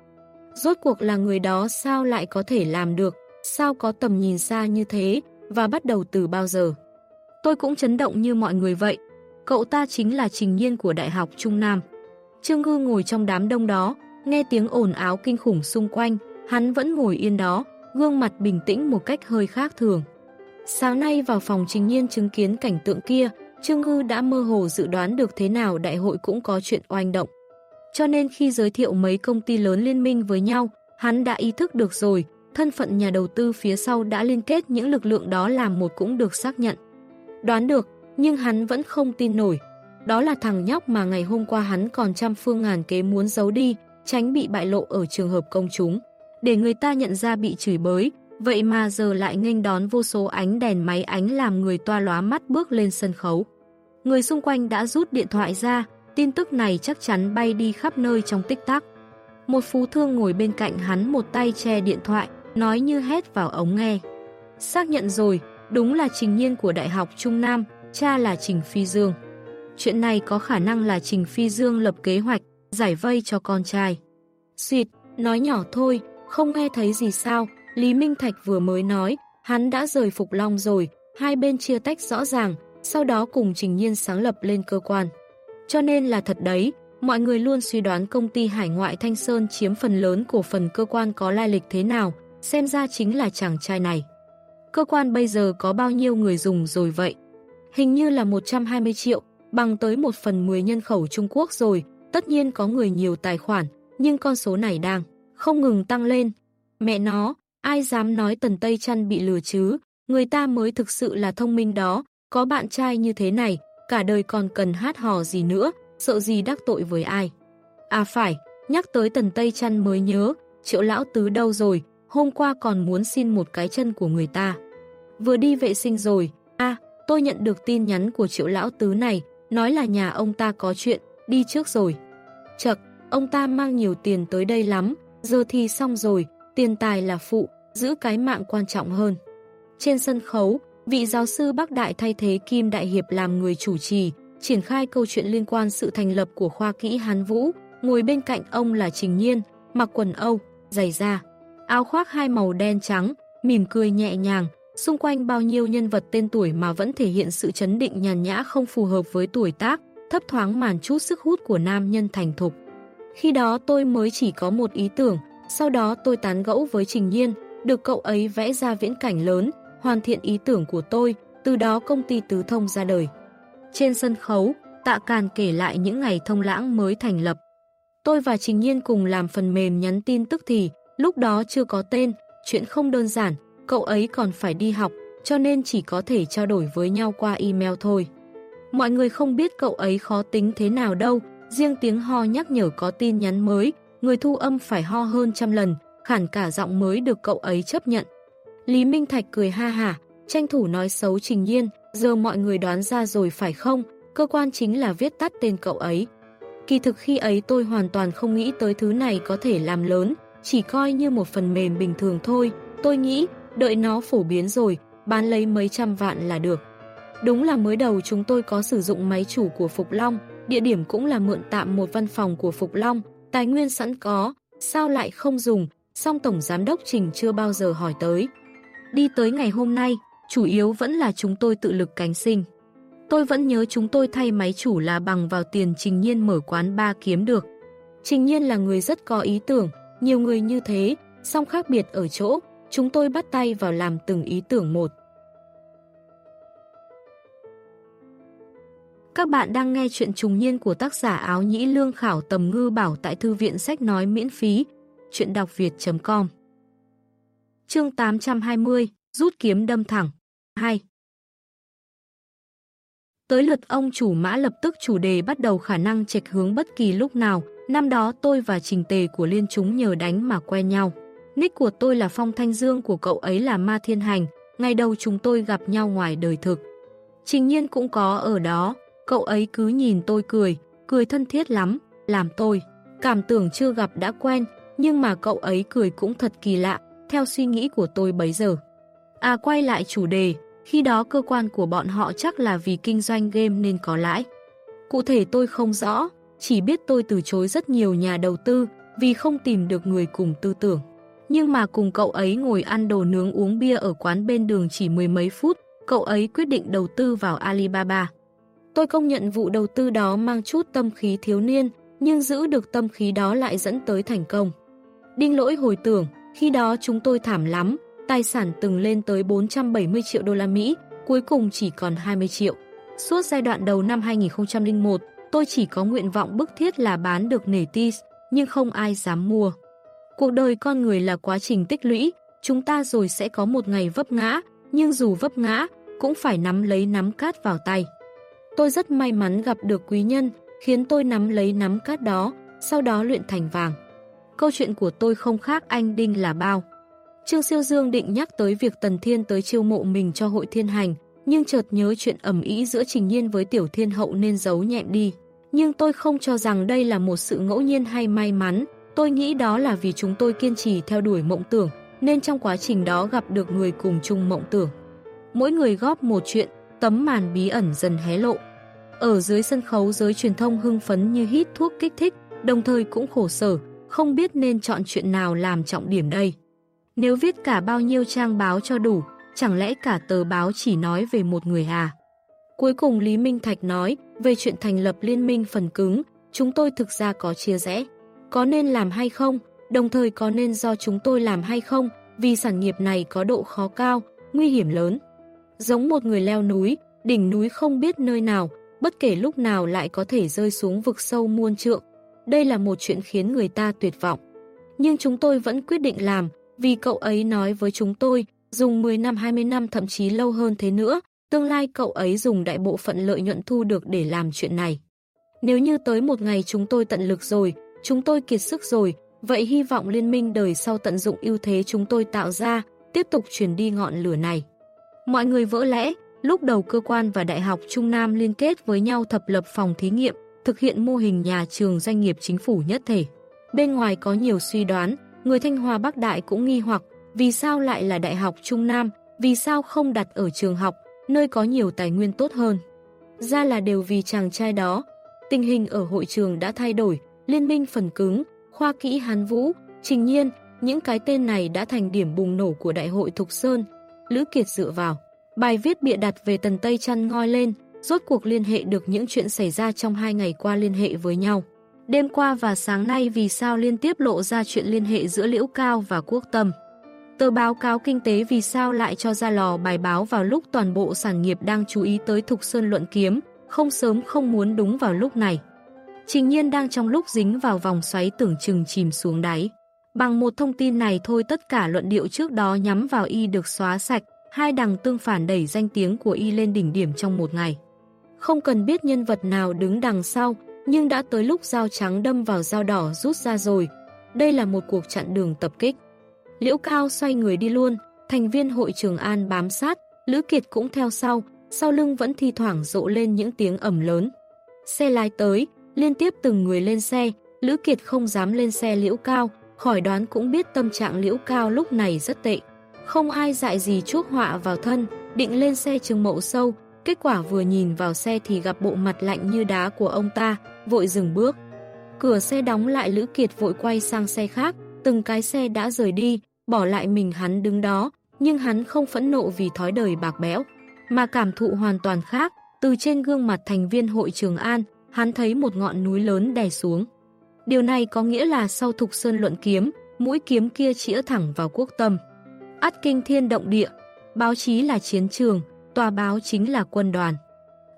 Speaker 1: Rốt cuộc là người đó sao lại có thể làm được, sao có tầm nhìn xa như thế, và bắt đầu từ bao giờ. Tôi cũng chấn động như mọi người vậy. Cậu ta chính là trình nhiên của Đại học Trung Nam. Trương Ngư ngồi trong đám đông đó, nghe tiếng ồn áo kinh khủng xung quanh, hắn vẫn ngồi yên đó, gương mặt bình tĩnh một cách hơi khác thường. Sáng nay vào phòng trình nhiên chứng kiến cảnh tượng kia, Trương Ngư đã mơ hồ dự đoán được thế nào đại hội cũng có chuyện oanh động. Cho nên khi giới thiệu mấy công ty lớn liên minh với nhau, hắn đã ý thức được rồi, thân phận nhà đầu tư phía sau đã liên kết những lực lượng đó làm một cũng được xác nhận. Đoán được, nhưng hắn vẫn không tin nổi. Đó là thằng nhóc mà ngày hôm qua hắn còn trăm phương ngàn kế muốn giấu đi, tránh bị bại lộ ở trường hợp công chúng. Để người ta nhận ra bị chửi bới, vậy mà giờ lại nghênh đón vô số ánh đèn máy ánh làm người toa lóa mắt bước lên sân khấu. Người xung quanh đã rút điện thoại ra, tin tức này chắc chắn bay đi khắp nơi trong tích tắc. Một phú thương ngồi bên cạnh hắn một tay che điện thoại, nói như hét vào ống nghe. Xác nhận rồi, đúng là trình nhiên của Đại học Trung Nam, cha là Trình Phi Dương. Chuyện này có khả năng là Trình Phi Dương lập kế hoạch, giải vây cho con trai. Xịt, nói nhỏ thôi, không nghe thấy gì sao, Lý Minh Thạch vừa mới nói, hắn đã rời Phục Long rồi, hai bên chia tách rõ ràng, sau đó cùng Trình Nhiên sáng lập lên cơ quan. Cho nên là thật đấy, mọi người luôn suy đoán công ty hải ngoại Thanh Sơn chiếm phần lớn của phần cơ quan có lai lịch thế nào, xem ra chính là chàng trai này. Cơ quan bây giờ có bao nhiêu người dùng rồi vậy? Hình như là 120 triệu, bằng tới 1 phần 10 nhân khẩu Trung Quốc rồi, tất nhiên có người nhiều tài khoản, nhưng con số này đang không ngừng tăng lên. Mẹ nó, ai dám nói Tần Tây Trăn bị lừa chứ, người ta mới thực sự là thông minh đó, có bạn trai như thế này, cả đời còn cần hát hò gì nữa, sợ gì đắc tội với ai. À phải, nhắc tới Tần Tây Trăn mới nhớ, triệu lão tứ đâu rồi, hôm qua còn muốn xin một cái chân của người ta. Vừa đi vệ sinh rồi, à, tôi nhận được tin nhắn của triệu lão tứ này, nói là nhà ông ta có chuyện, đi trước rồi. Chật, ông ta mang nhiều tiền tới đây lắm, giờ thì xong rồi, tiền tài là phụ, giữ cái mạng quan trọng hơn. Trên sân khấu, vị giáo sư Bắc Đại thay thế Kim Đại Hiệp làm người chủ trì, triển khai câu chuyện liên quan sự thành lập của khoa kỹ Hán Vũ, ngồi bên cạnh ông là Trình Nhiên, mặc quần Âu, giày da, áo khoác hai màu đen trắng, mỉm cười nhẹ nhàng, xung quanh bao nhiêu nhân vật tên tuổi mà vẫn thể hiện sự chấn định nhàn nhã không phù hợp với tuổi tác, thấp thoáng màn chút sức hút của nam nhân thành thục. Khi đó tôi mới chỉ có một ý tưởng, sau đó tôi tán gẫu với Trình Nhiên, được cậu ấy vẽ ra viễn cảnh lớn, hoàn thiện ý tưởng của tôi, từ đó công ty Tứ Thông ra đời. Trên sân khấu, Tạ Càn kể lại những ngày thông lãng mới thành lập. Tôi và Trình Nhiên cùng làm phần mềm nhắn tin tức thì, lúc đó chưa có tên, chuyện không đơn giản, cậu ấy còn phải đi học, cho nên chỉ có thể trao đổi với nhau qua email thôi. Mọi người không biết cậu ấy khó tính thế nào đâu, riêng tiếng ho nhắc nhở có tin nhắn mới, người thu âm phải ho hơn trăm lần, khản cả giọng mới được cậu ấy chấp nhận. Lý Minh Thạch cười ha hả, tranh thủ nói xấu Trình Nhiên, giờ mọi người đoán ra rồi phải không, cơ quan chính là viết tắt tên cậu ấy. Kỳ thực khi ấy tôi hoàn toàn không nghĩ tới thứ này có thể làm lớn, chỉ coi như một phần mềm bình thường thôi. Tôi nghĩ, đợi nó phổ biến rồi, bán lấy mấy trăm vạn là được. Đúng là mới đầu chúng tôi có sử dụng máy chủ của Phục Long, địa điểm cũng là mượn tạm một văn phòng của Phục Long, tài nguyên sẵn có, sao lại không dùng, song Tổng Giám đốc Trình chưa bao giờ hỏi tới. Đi tới ngày hôm nay, chủ yếu vẫn là chúng tôi tự lực cánh sinh. Tôi vẫn nhớ chúng tôi thay máy chủ là bằng vào tiền Trình Nhiên mở quán ba kiếm được. Trình Nhiên là người rất có ý tưởng, nhiều người như thế, song khác biệt ở chỗ, chúng tôi bắt tay vào làm từng ý tưởng một. Các bạn đang nghe chuyện trùng niên của tác giả áo nhĩ lương khảo tầm ngư bảo tại thư viện sách nói miễn phí, chuyện đọc việt.com Chương 820, rút kiếm đâm thẳng. 2 Tới lượt ông chủ mã lập tức chủ đề bắt đầu khả năng chệch hướng bất kỳ lúc nào, năm đó tôi và trình tề của liên chúng nhờ đánh mà quen nhau. Nick của tôi là Phong Thanh Dương của cậu ấy là Ma Thiên Hành, ngày đầu chúng tôi gặp nhau ngoài đời thực. Trình nhiên cũng có ở đó, cậu ấy cứ nhìn tôi cười, cười thân thiết lắm, làm tôi. Cảm tưởng chưa gặp đã quen, nhưng mà cậu ấy cười cũng thật kỳ lạ, theo suy nghĩ của tôi bấy giờ. À quay lại chủ đề, khi đó cơ quan của bọn họ chắc là vì kinh doanh game nên có lãi. Cụ thể tôi không rõ, chỉ biết tôi từ chối rất nhiều nhà đầu tư vì không tìm được người cùng tư tưởng. Nhưng mà cùng cậu ấy ngồi ăn đồ nướng uống bia ở quán bên đường chỉ mười mấy phút, cậu ấy quyết định đầu tư vào Alibaba. Tôi công nhận vụ đầu tư đó mang chút tâm khí thiếu niên, nhưng giữ được tâm khí đó lại dẫn tới thành công. Đinh lỗi hồi tưởng, khi đó chúng tôi thảm lắm, tài sản từng lên tới 470 triệu đô la Mỹ, cuối cùng chỉ còn 20 triệu. Suốt giai đoạn đầu năm 2001, tôi chỉ có nguyện vọng bức thiết là bán được nể tis, nhưng không ai dám mua. Cuộc đời con người là quá trình tích lũy, chúng ta rồi sẽ có một ngày vấp ngã, nhưng dù vấp ngã, cũng phải nắm lấy nắm cát vào tay. Tôi rất may mắn gặp được quý nhân, khiến tôi nắm lấy nắm cát đó, sau đó luyện thành vàng. Câu chuyện của tôi không khác anh Đinh là bao. Trương Siêu Dương định nhắc tới việc Tần Thiên tới chiêu mộ mình cho hội thiên hành, nhưng chợt nhớ chuyện ẩm ý giữa Trình Nhiên với Tiểu Thiên Hậu nên giấu nhẹm đi. Nhưng tôi không cho rằng đây là một sự ngẫu nhiên hay may mắn, tôi nghĩ đó là vì chúng tôi kiên trì theo đuổi mộng tưởng, nên trong quá trình đó gặp được người cùng chung mộng tưởng. Mỗi người góp một chuyện, tấm màn bí ẩn dần hé lộ. Ở dưới sân khấu giới truyền thông hưng phấn như hít thuốc kích thích, đồng thời cũng khổ sở, không biết nên chọn chuyện nào làm trọng điểm đây. Nếu viết cả bao nhiêu trang báo cho đủ, chẳng lẽ cả tờ báo chỉ nói về một người à? Cuối cùng Lý Minh Thạch nói, về chuyện thành lập liên minh phần cứng, chúng tôi thực ra có chia rẽ. Có nên làm hay không, đồng thời có nên do chúng tôi làm hay không, vì sản nghiệp này có độ khó cao, nguy hiểm lớn. Giống một người leo núi, đỉnh núi không biết nơi nào, bất kể lúc nào lại có thể rơi xuống vực sâu muôn trượng. Đây là một chuyện khiến người ta tuyệt vọng. Nhưng chúng tôi vẫn quyết định làm, vì cậu ấy nói với chúng tôi, dùng 10 năm 20 năm thậm chí lâu hơn thế nữa, tương lai cậu ấy dùng đại bộ phận lợi nhuận thu được để làm chuyện này. Nếu như tới một ngày chúng tôi tận lực rồi, chúng tôi kiệt sức rồi, vậy hy vọng liên minh đời sau tận dụng ưu thế chúng tôi tạo ra, tiếp tục truyền đi ngọn lửa này. Mọi người vỡ lẽ, lúc đầu cơ quan và Đại học Trung Nam liên kết với nhau thập lập phòng thí nghiệm, thực hiện mô hình nhà trường doanh nghiệp chính phủ nhất thể. Bên ngoài có nhiều suy đoán, người Thanh Hòa Bắc Đại cũng nghi hoặc vì sao lại là Đại học Trung Nam, vì sao không đặt ở trường học, nơi có nhiều tài nguyên tốt hơn. Ra là đều vì chàng trai đó. Tình hình ở hội trường đã thay đổi, liên minh phần cứng, khoa kỹ Hán Vũ, Trình Nhiên, những cái tên này đã thành điểm bùng nổ của Đại hội Thục Sơn. Lữ Kiệt dựa vào. Bài viết bịa đặt về Tần Tây chăn ngoi lên, rốt cuộc liên hệ được những chuyện xảy ra trong hai ngày qua liên hệ với nhau. Đêm qua và sáng nay vì sao liên tiếp lộ ra chuyện liên hệ giữa Liễu Cao và Quốc Tâm. Tờ báo cáo kinh tế vì sao lại cho ra lò bài báo vào lúc toàn bộ sản nghiệp đang chú ý tới Thục Sơn luận kiếm, không sớm không muốn đúng vào lúc này. Trình nhiên đang trong lúc dính vào vòng xoáy tưởng chừng chìm xuống đáy. Bằng một thông tin này thôi tất cả luận điệu trước đó nhắm vào y được xóa sạch, hai đằng tương phản đẩy danh tiếng của y lên đỉnh điểm trong một ngày. Không cần biết nhân vật nào đứng đằng sau, nhưng đã tới lúc dao trắng đâm vào dao đỏ rút ra rồi. Đây là một cuộc chặn đường tập kích. Liễu Cao xoay người đi luôn, thành viên hội trường An bám sát, Lữ Kiệt cũng theo sau, sau lưng vẫn thi thoảng rộ lên những tiếng ẩm lớn. Xe lái tới, liên tiếp từng người lên xe, Lữ Kiệt không dám lên xe Liễu Cao, khỏi đoán cũng biết tâm trạng Liễu Cao lúc này rất tệ. Không ai dại gì chuốc họa vào thân, định lên xe trường mậu sâu, kết quả vừa nhìn vào xe thì gặp bộ mặt lạnh như đá của ông ta, vội dừng bước. Cửa xe đóng lại Lữ Kiệt vội quay sang xe khác, từng cái xe đã rời đi, bỏ lại mình hắn đứng đó, nhưng hắn không phẫn nộ vì thói đời bạc bẽo mà cảm thụ hoàn toàn khác, từ trên gương mặt thành viên hội Trường An, hắn thấy một ngọn núi lớn đè xuống. Điều này có nghĩa là sau Thục Sơn luận kiếm, mũi kiếm kia chĩa thẳng vào quốc tâm. Át kinh thiên động địa, báo chí là chiến trường, tòa báo chính là quân đoàn.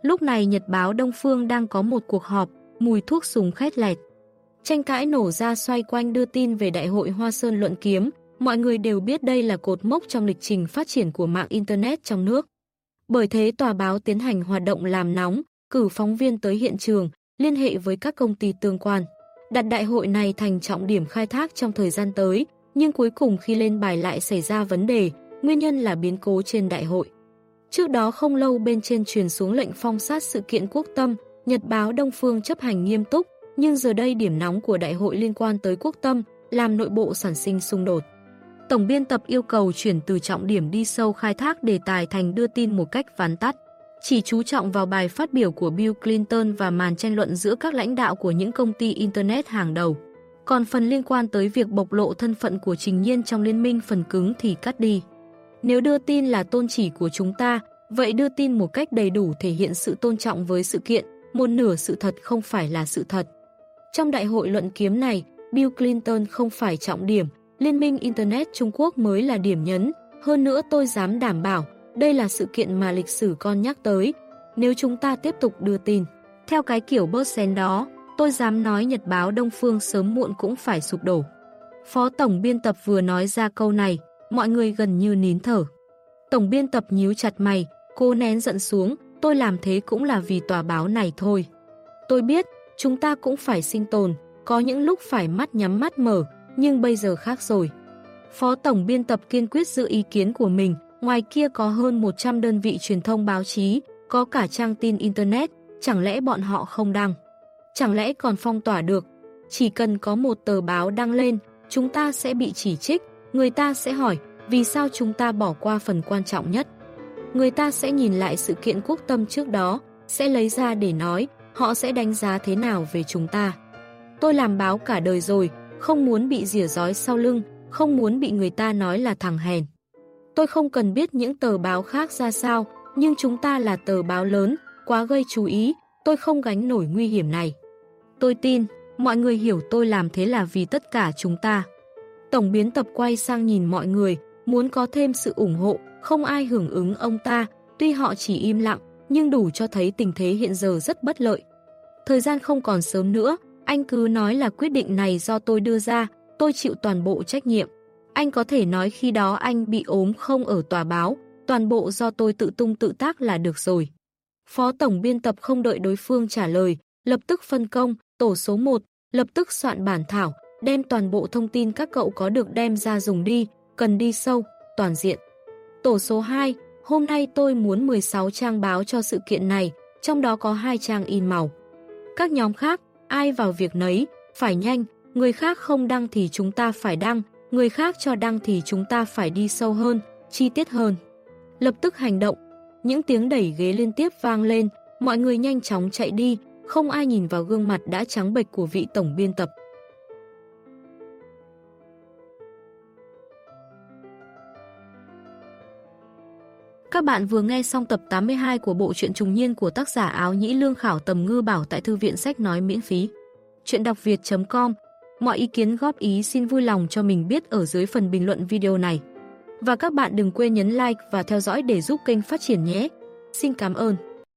Speaker 1: Lúc này Nhật báo Đông Phương đang có một cuộc họp, mùi thuốc súng khét lẹt. Tranh cãi nổ ra xoay quanh đưa tin về Đại hội Hoa Sơn luận kiếm, mọi người đều biết đây là cột mốc trong lịch trình phát triển của mạng Internet trong nước. Bởi thế tòa báo tiến hành hoạt động làm nóng, cử phóng viên tới hiện trường, liên hệ với các công ty tương quan. Đặt đại hội này thành trọng điểm khai thác trong thời gian tới, nhưng cuối cùng khi lên bài lại xảy ra vấn đề, nguyên nhân là biến cố trên đại hội. Trước đó không lâu bên trên truyền xuống lệnh phong sát sự kiện quốc tâm, Nhật báo Đông Phương chấp hành nghiêm túc, nhưng giờ đây điểm nóng của đại hội liên quan tới quốc tâm, làm nội bộ sản sinh xung đột. Tổng biên tập yêu cầu chuyển từ trọng điểm đi sâu khai thác đề tài thành đưa tin một cách ván tắt. Chỉ chú trọng vào bài phát biểu của Bill Clinton và màn tranh luận giữa các lãnh đạo của những công ty Internet hàng đầu. Còn phần liên quan tới việc bộc lộ thân phận của Trình Nhiên trong liên minh phần cứng thì cắt đi. Nếu đưa tin là tôn chỉ của chúng ta, vậy đưa tin một cách đầy đủ thể hiện sự tôn trọng với sự kiện, một nửa sự thật không phải là sự thật. Trong đại hội luận kiếm này, Bill Clinton không phải trọng điểm, Liên minh Internet Trung Quốc mới là điểm nhấn, hơn nữa tôi dám đảm bảo, đây là sự kiện mà lịch sử con nhắc tới, nếu chúng ta tiếp tục đưa tin. Theo cái kiểu bớt xén đó, tôi dám nói Nhật báo Đông Phương sớm muộn cũng phải sụp đổ. Phó Tổng biên tập vừa nói ra câu này, mọi người gần như nín thở. Tổng biên tập nhíu chặt mày, cô nén giận xuống, tôi làm thế cũng là vì tòa báo này thôi. Tôi biết, chúng ta cũng phải sinh tồn, có những lúc phải mắt nhắm mắt mở, nhưng bây giờ khác rồi. Phó Tổng biên tập kiên quyết giữ ý kiến của mình, ngoài kia có hơn 100 đơn vị truyền thông báo chí, có cả trang tin Internet, chẳng lẽ bọn họ không đăng? Chẳng lẽ còn phong tỏa được? Chỉ cần có một tờ báo đăng lên, chúng ta sẽ bị chỉ trích, người ta sẽ hỏi vì sao chúng ta bỏ qua phần quan trọng nhất. Người ta sẽ nhìn lại sự kiện quốc tâm trước đó, sẽ lấy ra để nói, họ sẽ đánh giá thế nào về chúng ta. Tôi làm báo cả đời rồi, không muốn bị rỉa rói sau lưng, không muốn bị người ta nói là thằng hèn. Tôi không cần biết những tờ báo khác ra sao, nhưng chúng ta là tờ báo lớn, quá gây chú ý, tôi không gánh nổi nguy hiểm này. Tôi tin, mọi người hiểu tôi làm thế là vì tất cả chúng ta. Tổng biến tập quay sang nhìn mọi người, muốn có thêm sự ủng hộ, không ai hưởng ứng ông ta, tuy họ chỉ im lặng, nhưng đủ cho thấy tình thế hiện giờ rất bất lợi. Thời gian không còn sớm nữa, anh cứ nói là quyết định này do tôi đưa ra, tôi chịu toàn bộ trách nhiệm. Anh có thể nói khi đó anh bị ốm không ở tòa báo, toàn bộ do tôi tự tung tự tác là được rồi. Phó tổng biên tập không đợi đối phương trả lời, lập tức phân công, tổ số 1, lập tức soạn bản thảo, đem toàn bộ thông tin các cậu có được đem ra dùng đi, cần đi sâu, toàn diện. Tổ số 2, hôm nay tôi muốn 16 trang báo cho sự kiện này, trong đó có 2 trang in màu. Các nhóm khác, ai vào việc nấy, phải nhanh, người khác không đăng thì chúng ta phải đăng, người khác cho đăng thì chúng ta phải đi sâu hơn, chi tiết hơn. Lập tức hành động, những tiếng đẩy ghế liên tiếp vang lên, mọi người nhanh chóng chạy đi, không ai nhìn vào gương mặt đã trắng bệch của vị tổng biên tập. Các bạn vừa nghe xong tập 82 của bộ truyện trùng niên của tác giả áo nhĩ lương khảo tầm ngư bảo tại thư viện sách nói miễn phí. Chuyện đọc việt.com Mọi ý kiến, góp ý xin vui lòng cho mình biết ở dưới phần bình luận video này. Và các bạn đừng quên nhấn like và theo dõi để giúp kênh phát triển nhé. Xin cảm ơn.